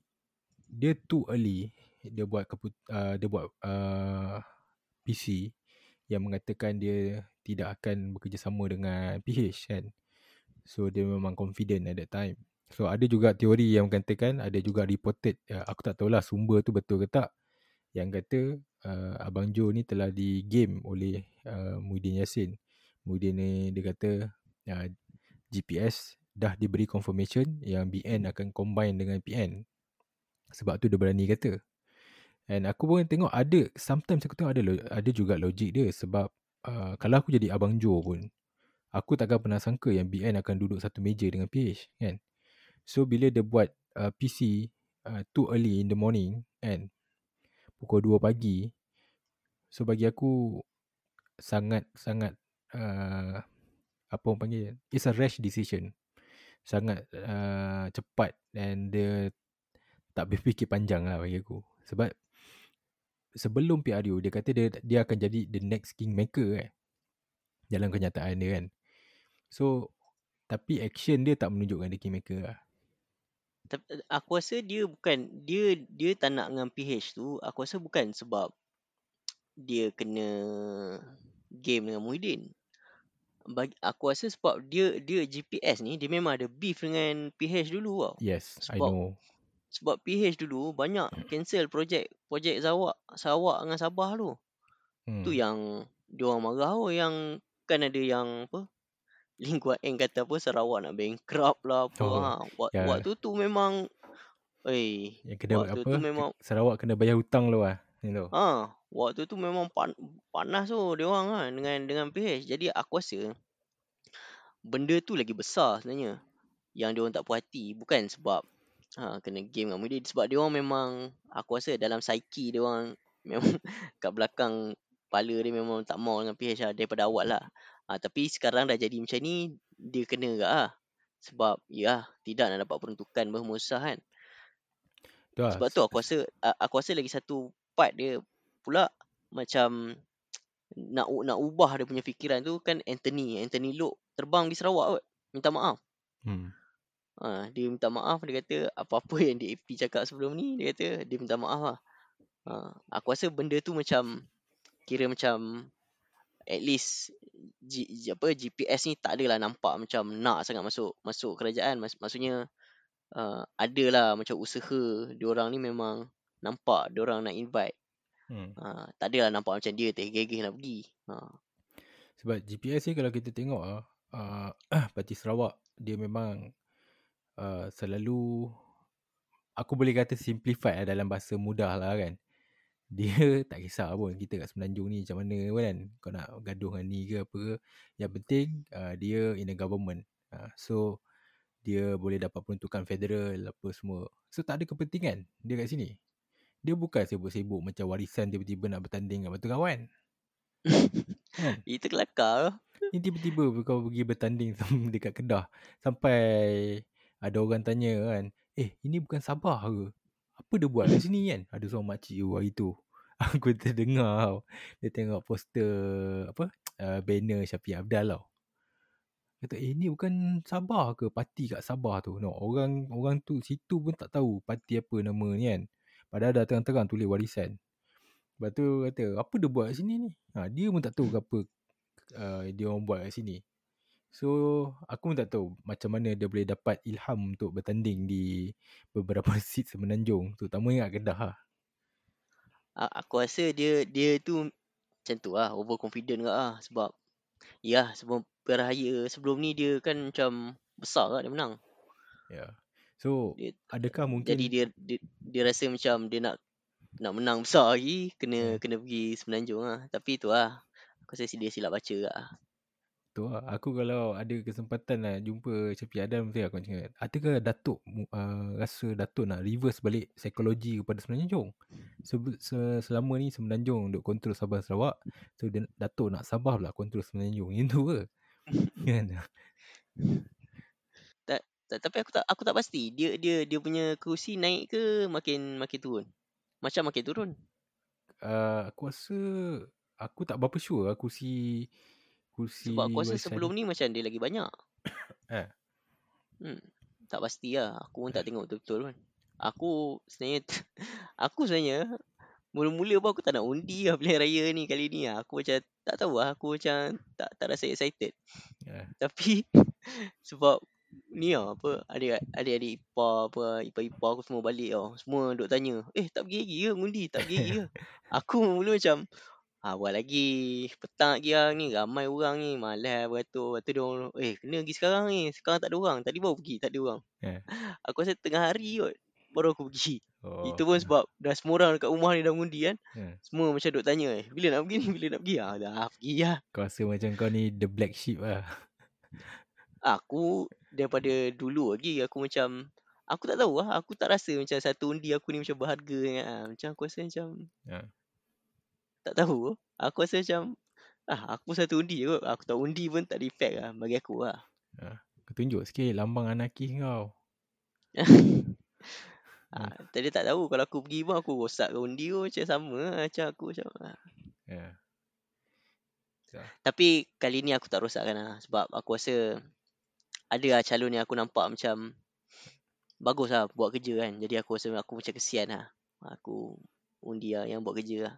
dia too early dia buat keput, uh, dia buat uh, PC yang mengatakan dia tidak akan bekerjasama dengan PH kan. So dia memang confident at that time. So ada juga teori yang mengatakan ada juga reported uh, aku tak tahulah sumber tu betul ke tak yang kata uh, Abang Jo ni telah di game oleh uh, Muhyiddin Yassin. Muhyiddin ni dia kata uh, GPS dah diberi confirmation yang BN akan combine dengan PN. Sebab tu dia berani kata. And aku pun tengok ada sometimes aku tengok ada ada juga logik dia sebab uh, kalau aku jadi Abang Jo pun aku takkan pernah sangka yang BN akan duduk satu meja dengan PH kan. So bila dia buat uh, PC uh, too early in the morning kan? Pukul 2 pagi. So bagi aku sangat sangat uh, apa orang panggil? It's a rash decision. Sangat uh, cepat dan dia tak berfikir panjang lah bagi aku. Sebab sebelum PRU dia kata dia dia akan jadi the next kingmaker kan. Dalam kenyataan dia kan. So tapi action dia tak menunjukkan dia kingmaker lah. Tapi aku rasa dia bukan dia dia tak nak dengan PH tu, aku rasa bukan sebab dia kena game dengan Muhyiddin. Bagi aku rasa sebab dia dia GPS ni dia memang ada beef dengan PH dulu tau. Yes, I Sebab know. Sebab PH dulu banyak cancel projek projek Sarawak Sarawak dengan Sabah tu. Hmm. Tu yang dia orang marah tu yang kan ada yang apa Lim Guat Eng kata apa Sarawak nak bankrupt lah apa Oh, ha. Wak, ya. Waktu tu memang eh Yang kena waktu apa? tu memang Sarawak kena bayar hutang lu lah. Know. ha waktu tu memang pan, panas tu dia orang kan dengan dengan PH. Jadi aku rasa benda tu lagi besar sebenarnya yang dia orang tak puas hati bukan sebab ha, kena game dengan Muhyiddin sebab dia orang memang aku rasa dalam psyche dia orang *laughs* memang kat belakang kepala dia memang tak mau dengan PH lah daripada awal lah. Ha, tapi sekarang dah jadi macam ni dia kena ke lah. Sebab ya tidak nak dapat peruntukan bermusah kan. Lah. Sebab tu aku rasa aku rasa lagi satu part dia pula macam *tsk* nak nak ubah dia punya fikiran tu kan Anthony Anthony Lok terbang di Sarawak kot minta maaf. Hmm. Ha, dia minta maaf dia kata apa-apa *laughs* yang DAP cakap sebelum ni dia kata dia minta maaf lah. Ha, aku rasa benda tu macam kira macam at least G, G- apa GPS ni tak adalah nampak macam nak sangat masuk masuk kerajaan Mas, maksudnya uh, adalah macam usaha diorang ni memang nampak diorang nak invite Hmm. uh, tak adalah nampak macam dia tergegeh nak pergi uh, Sebab GPS ni kalau kita tengok ah, *clears throat* uh, Parti Sarawak dia memang uh, selalu aku boleh kata simplify lah dalam bahasa mudah lah kan. *laughs* Dia tak kisah pun kita kat Semenanjung ni macam mana pun kan. Kau nak gaduh dengan ni ke apa ke. Yang penting uh, dia in the government. Uh, so dia boleh dapat peruntukan federal apa semua. So tak ada kepentingan dia kat sini. Dia bukan sibuk-sibuk macam warisan tiba-tiba nak bertanding dengan batu kawan. Kan? *laughs* itu kelakar Ni tiba-tiba kau pergi bertanding *laughs* dekat Kedah Sampai ada orang tanya kan Eh ini bukan Sabah ke? Apa dia buat kat sini kan? Ada seorang makcik tu hari tu Aku terdengar Dia tengok poster Apa? Uh, banner Syafiq Abdal tau Kata eh ni bukan Sabah ke? Parti kat Sabah tu no, Orang orang tu situ pun tak tahu Parti apa nama ni kan Padahal dah terang-terang tulis warisan Lepas tu kata Apa dia buat kat sini ni? Ha, dia pun tak tahu apa uh, dia orang buat kat sini. So aku pun tak tahu macam mana dia boleh dapat ilham untuk bertanding di beberapa *laughs* seat semenanjung. Terutamanya kat Kedah lah. Aku rasa dia dia tu macam tu lah overconfident ke lah sebab ya sebelum peraya sebelum ni dia kan macam besar lah dia menang Ya. Yeah. So dia, adakah mungkin jadi dia, dia dia rasa macam dia nak nak menang besar lagi kena Hmm. kena pergi semenanjung lah tapi tu lah aku rasa dia silap baca lah tu lah. Aku kalau ada kesempatan nak jumpa Syafiq Adam tu aku cakap adakah Datuk uh, rasa Datuk nak reverse balik psikologi kepada Semenanjung? Se- se- selama ni Semenanjung duk kontrol Sabah Sarawak. So Datuk nak Sabah pula kontrol Semenanjung. Itu ke? *laughs* Kan? tak, tapi aku tak aku tak pasti dia dia dia punya kerusi naik ke makin makin turun macam makin turun Uh, aku rasa aku tak berapa sure lah kursi kursi sebab aku rasa sebelum ni macam dia lagi banyak. *coughs* Eh. hmm, tak pasti lah. Aku pun tak tengok betul-betul pun aku sebenarnya *laughs* aku sebenarnya mula-mula pun aku tak nak undi lah pilihan raya ni kali ni. Lah. aku macam tak tahu lah. Aku macam tak tak rasa excited. Ya. tapi *laughs* sebab ni lah apa adik adik ipar apa ipar-ipar aku semua balik tau. Semua duk tanya eh tak pergi lagi ke? Ngundi tak pergi lagi ke? *laughs* Aku mula macam ah buat lagi petang lagi lah ni ramai orang ni malas beratur lepas tu dia orang eh kena pergi sekarang ni sekarang tak ada orang tadi baru pergi tak ada orang Ya. *laughs* aku rasa tengah hari kot baru aku pergi Oh. itu pun sebab dah semua orang dekat rumah ni dah ngundi kan Ya. semua macam duk tanya eh bila nak pergi ni bila nak pergi ah dah pergi lah Kau rasa macam kau ni the black sheep lah. aku daripada dulu lagi aku macam aku tak tahu lah aku tak rasa macam satu undi aku ni macam berharga sangat lah. macam aku rasa macam Ya. Tak tahu aku rasa macam ah aku satu undi je kot aku tak undi pun tak ada effect lah bagi aku lah Kau tunjuk sikit lambang anarkis kau. *laughs* Ah, dia tak tahu kalau aku pergi pun aku rosak undi pun macam sama lah. Macam aku macam ah. Ya. So, Tapi kali ni aku tak rosakkan lah. Sebab aku rasa ada lah calon yang aku nampak macam bagus lah buat kerja kan. Jadi aku rasa aku macam kesian lah. Aku undi lah yang buat kerja lah.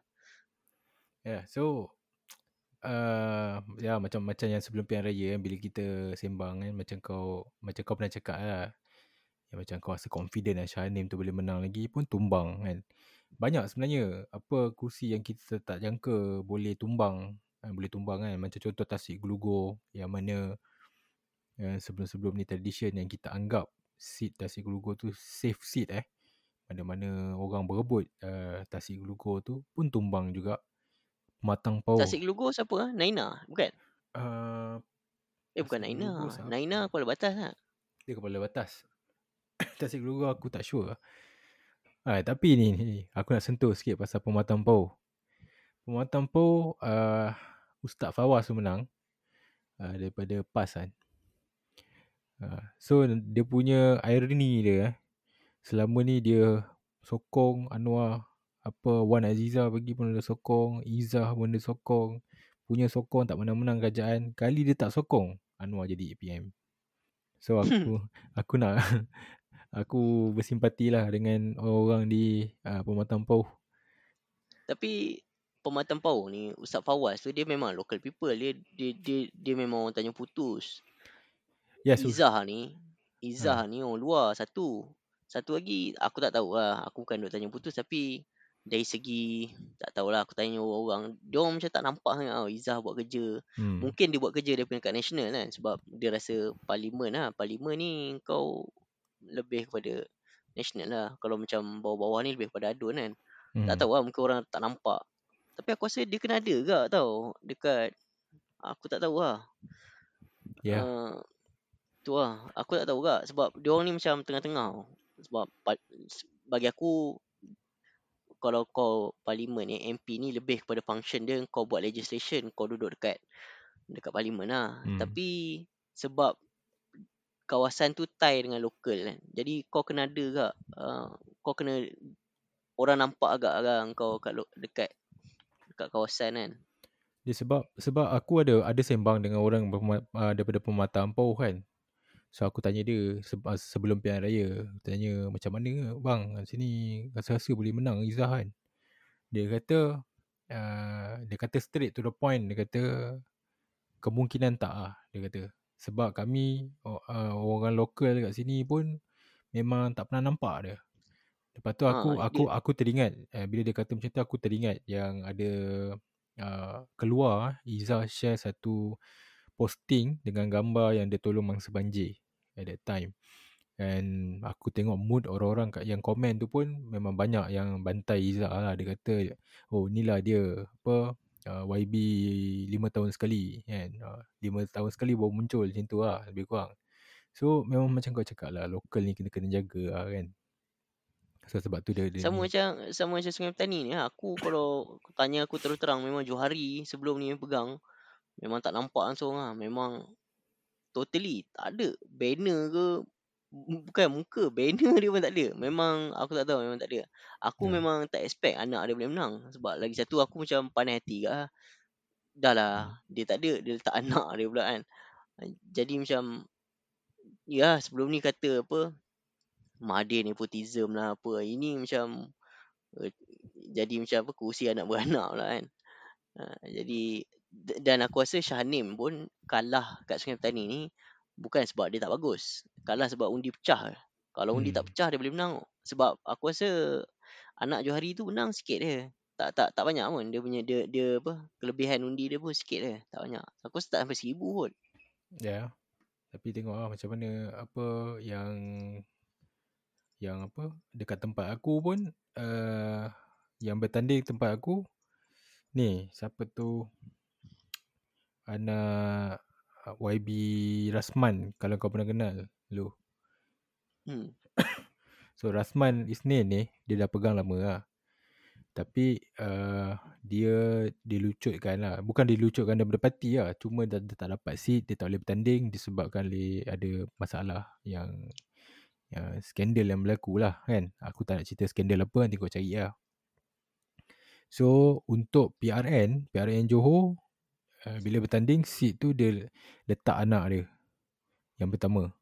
Yeah. So uh, ya macam macam yang sebelum pilihan raya kan bila kita sembang kan macam kau macam kau pernah cakap lah yang macam kau rasa confident lah Shahanim tu boleh menang lagi pun tumbang kan. Banyak sebenarnya apa kursi yang kita tak jangka boleh tumbang kan, boleh tumbang kan macam contoh Tasik Gelugur yang mana yang sebelum-sebelum ni tradition yang kita anggap seat Tasik Gelugur tu safe seat eh mana-mana orang berebut uh, Tasik Gelugur tu pun tumbang juga Matang Pau Tasik Gelugur siapa lah? Naina? Bukan? uh, Eh bukan Naina. Gelugur siapa? Naina Kuala Batas lah. Dia kepala batas *coughs* Tasik Gelugur aku tak sure ah, Tapi ni, ni Aku nak sentuh sikit pasal Pematang Pau Pematang Pau uh, Ustaz Fawaz tu menang uh, Daripada PAS kan uh, So dia punya irony dia eh, Selama ni dia Sokong Anwar Apa Wan Aziza bagi pun dia sokong Izzah pun dia sokong Punya sokong tak menang-menang kerajaan Kali dia tak sokong Anwar jadi APM So aku Aku nak *laughs* Aku bersimpati lah dengan orang-orang di uh, Pematang Pau Tapi Pematang Pau ni Ustaz Fawaz tu dia memang local people. Dia dia dia, dia memang orang Tanjung Putus. Yes, Uz- Izzah ni Izzah ni orang luar satu. Satu lagi aku tak tahu lah. Aku bukan duk Tanjung Putus tapi dari segi tak tahulah aku tanya orang-orang dia orang macam tak nampak sangat tau Izzah buat kerja. Hmm. mungkin dia buat kerja daripada kat national kan sebab dia rasa parlimen lah. Parlimen ni kau lebih kepada national lah. Kalau macam bawah-bawah ni lebih kepada adun kan. Hmm. tak tahu lah mungkin orang tak nampak. Tapi aku rasa dia kena ada ke tau dekat aku tak tahu lah. Ya, uh, tu lah aku tak tahu ke sebab dia orang ni macam tengah-tengah sebab bagi aku kalau kau parlimen ni MP ni lebih kepada function dia kau buat legislation kau duduk dekat dekat parlimen lah Hmm. tapi sebab kawasan tu tie dengan lokal kan jadi kau kena ada gak uh, kau kena orang nampak agak agak kau kat lo- dekat dekat kawasan kan dia sebab sebab aku ada ada sembang dengan orang uh, daripada Pematang Pau kan. So aku tanya dia se- uh, sebelum pilihan raya, Aku tanya macam mana bang sini rasa-rasa boleh menang Izzah kan. Dia kata uh, dia kata straight to the point, dia kata kemungkinan tak ah dia kata. Sebab kami uh, orang lokal kat sini pun memang tak pernah nampak dia. Lepas tu aku Ha, aku dia- aku teringat eh, bila dia kata macam tu aku teringat yang ada uh, keluar Izzah share satu posting dengan gambar yang dia tolong mangsa banjir at that time. And aku tengok mood orang-orang kat yang komen tu pun memang banyak yang bantai Izzah lah. Dia kata, oh inilah dia apa uh, YB 5 tahun sekali kan. Uh, 5 tahun sekali baru muncul macam tu lah lebih kurang. So memang macam kau cakap lah lokal ni kena kena jaga lah kan. So sebab tu dia, dia sama ni. macam sama macam Sungai Petani ni lah. aku kalau tanya aku terus terang memang Johari sebelum ni pegang memang tak nampak langsung lah. Memang totally tak ada. Banner ke bukan muka banner dia pun tak ada. Memang aku tak tahu memang tak ada. Aku Ya. memang tak expect anak dia boleh menang. Sebab lagi satu aku macam pandai hati ke lah. dah lah dia tak ada dia letak *laughs* anak dia pula kan. Jadi macam ya sebelum ni kata apa Mahathir nepotism lah apa. Ini macam eh, jadi macam apa kursi anak beranak pula kan. Ha, jadi dan aku rasa Shahnim pun kalah kat Sungai Petani ni bukan sebab dia tak bagus kalah sebab undi pecah. Kalau undi tak Hmm. pecah dia boleh menang. Sebab aku rasa anak Johari tu menang sikit dia. Tak tak tak banyak pun. Dia punya dia dia apa kelebihan undi dia pun sikit dia. Tak banyak. Aku rasa tak sampai seribu pun Ya. Tapi tengok lah macam mana apa yang yang apa dekat tempat aku pun uh, yang bertanding tempat aku ni siapa tu anak uh, YB Rasman kalau kau pernah kenal lu. hmm. *coughs* So Rasman Isnin ni dia dah pegang lama lah. Tapi uh, dia dilucutkan lah. Bukan dilucutkan daripada parti lah. Cuma dia, dia tak dapat seat, dia tak boleh bertanding disebabkan oleh ada masalah yang uh, skandal yang berlaku lah kan. Aku tak nak cerita skandal apa nanti kau cari lah. So untuk PRN, PRN Johor uh, bila bertanding seat tu dia letak anak dia yang pertama.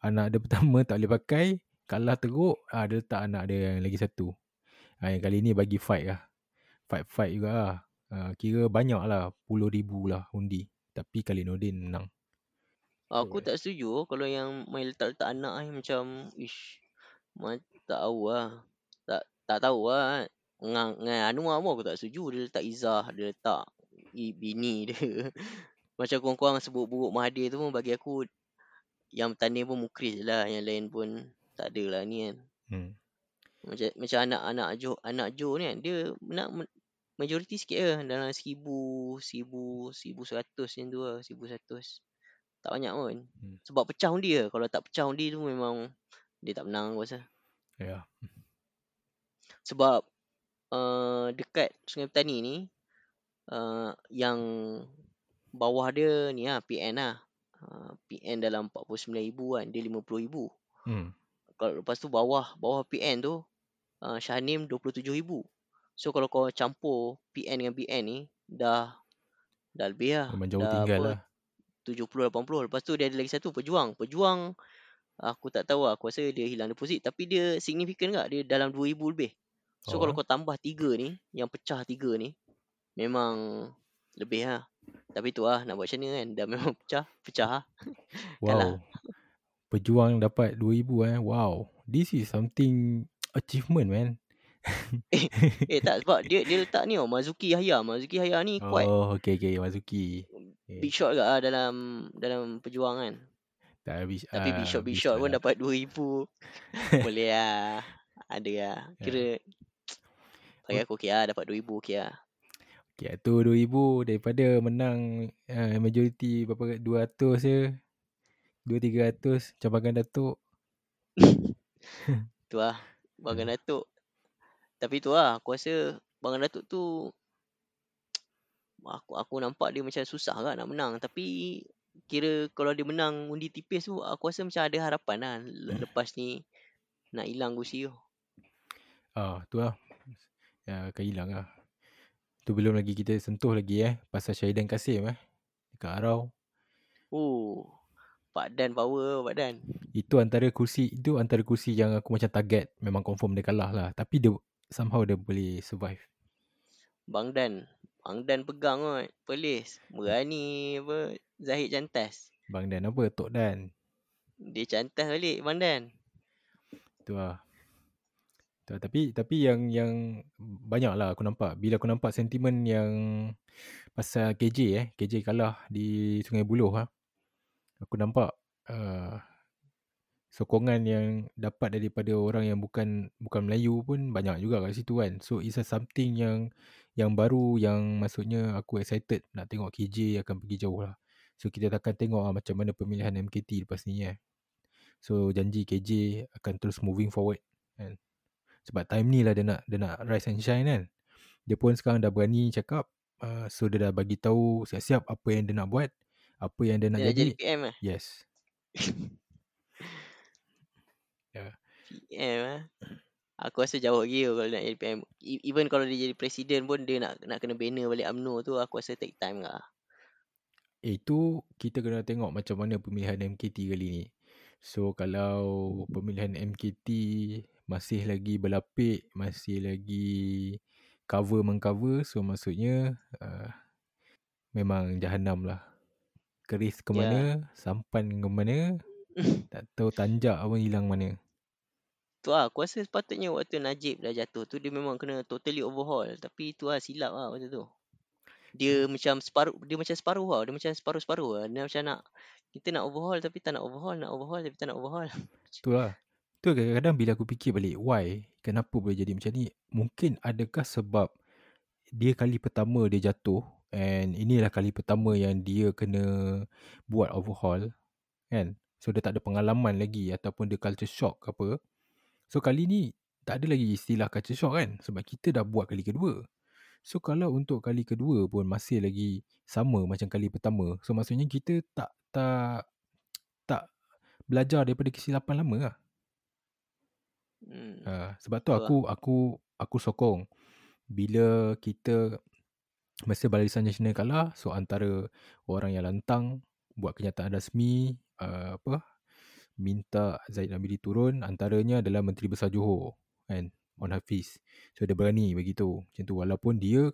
Anak dia *laughs* pertama tak boleh pakai, kalah teruk, ah dia letak anak dia yang lagi satu. Ah yang kali ni bagi fight lah. Fight-fight juga lah. Uh, kira banyak lah, puluh ribu lah undi. Tapi kali Nordin menang. Aku tak setuju kalau yang main letak-letak anak ni macam ish. Tak tahu lah. Tak tak tahu lah. Dengan, dengan Anwar pun aku tak setuju dia letak Izzah, dia letak bini *laughs* dia. Macam kurang-kurang sebut buruk Mahathir tu pun bagi aku yang tanding pun Mukris lah. Yang lain pun tak ada lah ni kan. Hmm. Macam macam anak-anak Jo, anak Jo ni kan dia nak majoriti sikit lah dalam seribu, seribu, seribu seratus macam tu lah, seribu seratus. Tak banyak pun. Hmm. Sebab pecah undi lah. Kalau tak pecah undi tu memang dia tak menang aku rasa. Ya. Yeah. Sebab uh, dekat Sungai Petani ni uh, yang bawah dia ni lah PN lah. Uh, PN dalam 49,000 kan. Dia 50,000. Hmm. Kalau lepas tu bawah bawah PN tu uh, Shahnim 27,000. So kalau kau campur PN dengan BN ni dah dah lebih lah. Memang jauh dah tinggal apa, lah. 70 80. Lepas tu dia ada lagi satu pejuang. Pejuang aku tak tahu lah. Aku rasa dia hilang deposit tapi dia signifikan tak? Dia dalam 2000 lebih. So oh. kalau kau tambah tiga ni, yang pecah tiga ni memang lebih lah. Tapi tu lah nak buat macam ni kan. Dah memang *laughs* pecah, pecah *laughs* lah. Wow. Pejuang dapat 2000 eh. Wow. This is something achievement man eh, *laughs* eh tak sebab dia dia letak ni oh Mazuki Haya. Mazuki Haya ni kuat. Oh, okey okey Mazuki. Big shot juga lah dalam dalam perjuangan. Tak habis. Tapi big shot big shot pun lah. dapat 2000. Boleh lah. Ada lah. Kira bagi aku okey lah dapat 2000 okey lah. Okey tu 2000 daripada menang uh, majoriti berapa 200 je. 2 300 cabangan Datuk. *coughs* tu lah. Bangan Datuk tapi tu lah aku rasa Bang Datuk tu *tsk* aku aku nampak dia macam susah kan nak menang tapi kira kalau dia menang undi tipis tu aku rasa macam ada harapan lah lepas ni nak hilang kursi tu. Ah tu lah. Ya akan hilang lah. Tu belum lagi kita sentuh lagi eh pasal Syahidan Kasim eh dekat Arau. Oh. Pak Dan power Pak Dan. Itu antara kursi itu antara kursi yang aku macam target memang confirm dia kalah lah tapi dia somehow dia boleh survive. Bang Dan. Bang Dan pegang kot. Polis. Berani apa. Zahid cantas. Bang Dan apa? Tok Dan. Dia cantas balik Bang Dan. Tu lah. Tapi, tapi yang yang banyak lah aku nampak. Bila aku nampak sentimen yang pasal KJ eh. KJ kalah di Sungai Buloh ha. Aku nampak uh, sokongan yang dapat daripada orang yang bukan bukan Melayu pun banyak juga kat situ kan. So it's a something yang yang baru yang maksudnya aku excited nak tengok KJ akan pergi jauh lah. So kita akan tengok lah macam mana pemilihan MKT lepas ni eh. So janji KJ akan terus moving forward kan. Sebab time ni lah dia nak dia nak rise and shine kan. Dia pun sekarang dah berani cakap uh, so dia dah bagi tahu siap-siap apa yang dia nak buat, apa yang dia nak dia jadi. jadi PM eh? Yes. *laughs* PM eh. Aku rasa jauh lagi kalau nak jadi PM. E, even kalau dia jadi presiden pun dia nak nak kena banner balik UMNO tu aku rasa take time lah. Itu kita kena tengok macam mana pemilihan MKT kali ni. So kalau pemilihan MKT masih lagi berlapik, masih lagi cover mengcover, so maksudnya uh, memang jahanam lah. Keris ke mana, yeah. sampan ke mana, *laughs* tak tahu tanjak pun hilang mana tu lah aku rasa sepatutnya waktu Najib dah jatuh tu dia memang kena totally overhaul tapi tu lah silap lah waktu tu dia hmm. macam separuh dia macam separuh lah dia macam separuh-separuh lah dia macam nak kita nak overhaul tapi tak nak overhaul nak overhaul tapi tak nak overhaul tu lah tu kadang-kadang bila aku fikir balik why kenapa boleh jadi macam ni mungkin adakah sebab dia kali pertama dia jatuh and inilah kali pertama yang dia kena buat overhaul kan so dia tak ada pengalaman lagi ataupun dia culture shock ke apa So kali ni tak ada lagi istilah culture shock kan sebab kita dah buat kali kedua. So kalau untuk kali kedua pun masih lagi sama macam kali pertama. So maksudnya kita tak tak tak belajar daripada kesilapan lama lah. Hmm. Uh, sebab tu Tu lah. aku aku aku sokong. Bila kita masa Barisan Nasional kalah so antara orang yang lantang buat kenyataan rasmi uh, apa minta Zaid Nabili turun antaranya adalah Menteri Besar Johor kan On Hafiz. So dia berani begitu macam tu. Walaupun dia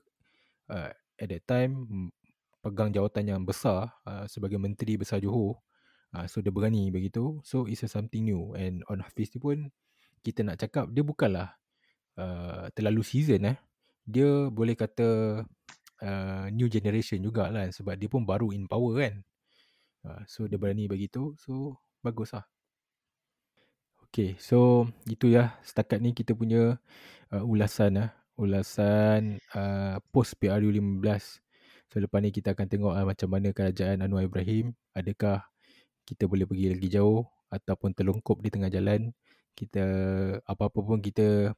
uh, at that time mm, pegang jawatan yang besar uh, sebagai Menteri Besar Johor. Uh, so dia berani begitu. So it's a something new. And On Hafiz ni pun kita nak cakap dia bukanlah uh, terlalu season eh dia boleh kata uh, *tsk* new generation jugalah sebab dia pun baru in power kan uh, so dia berani begitu so bagus lah Okay, so itu ya setakat ni kita punya uh, ulasan lah. Ulasan uh, post PRU 15. So lepas ni kita akan tengok uh, macam mana kerajaan Anwar Ibrahim. Adakah kita boleh pergi lagi jauh ataupun terlongkop di tengah jalan. Kita apa-apa pun kita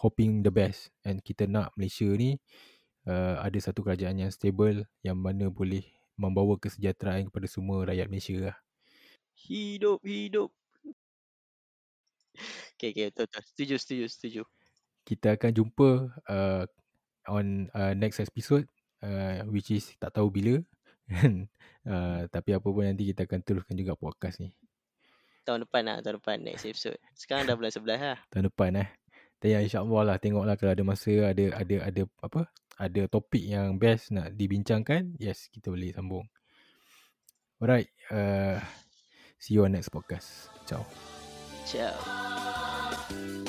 hoping the best. And kita nak Malaysia ni uh, ada satu kerajaan yang stable yang mana boleh membawa kesejahteraan kepada semua rakyat Malaysia lah. Hidup, hidup. Okay, okay, betul, betul. Setuju, setuju, setuju. kita akan jumpa uh, on uh, next episode uh, which is tak tahu bila uh, *laughs* tapi apa pun nanti kita akan teruskan juga podcast ni Tahun depan lah, tahun depan next episode. Sekarang dah bulan 11 lah. tahun depan eh dan ya insyaallah lah tengoklah kalau ada masa ada ada ada apa ada topik yang best nak dibincangkan yes kita boleh sambung alright uh, see you on next podcast ciao Ciao.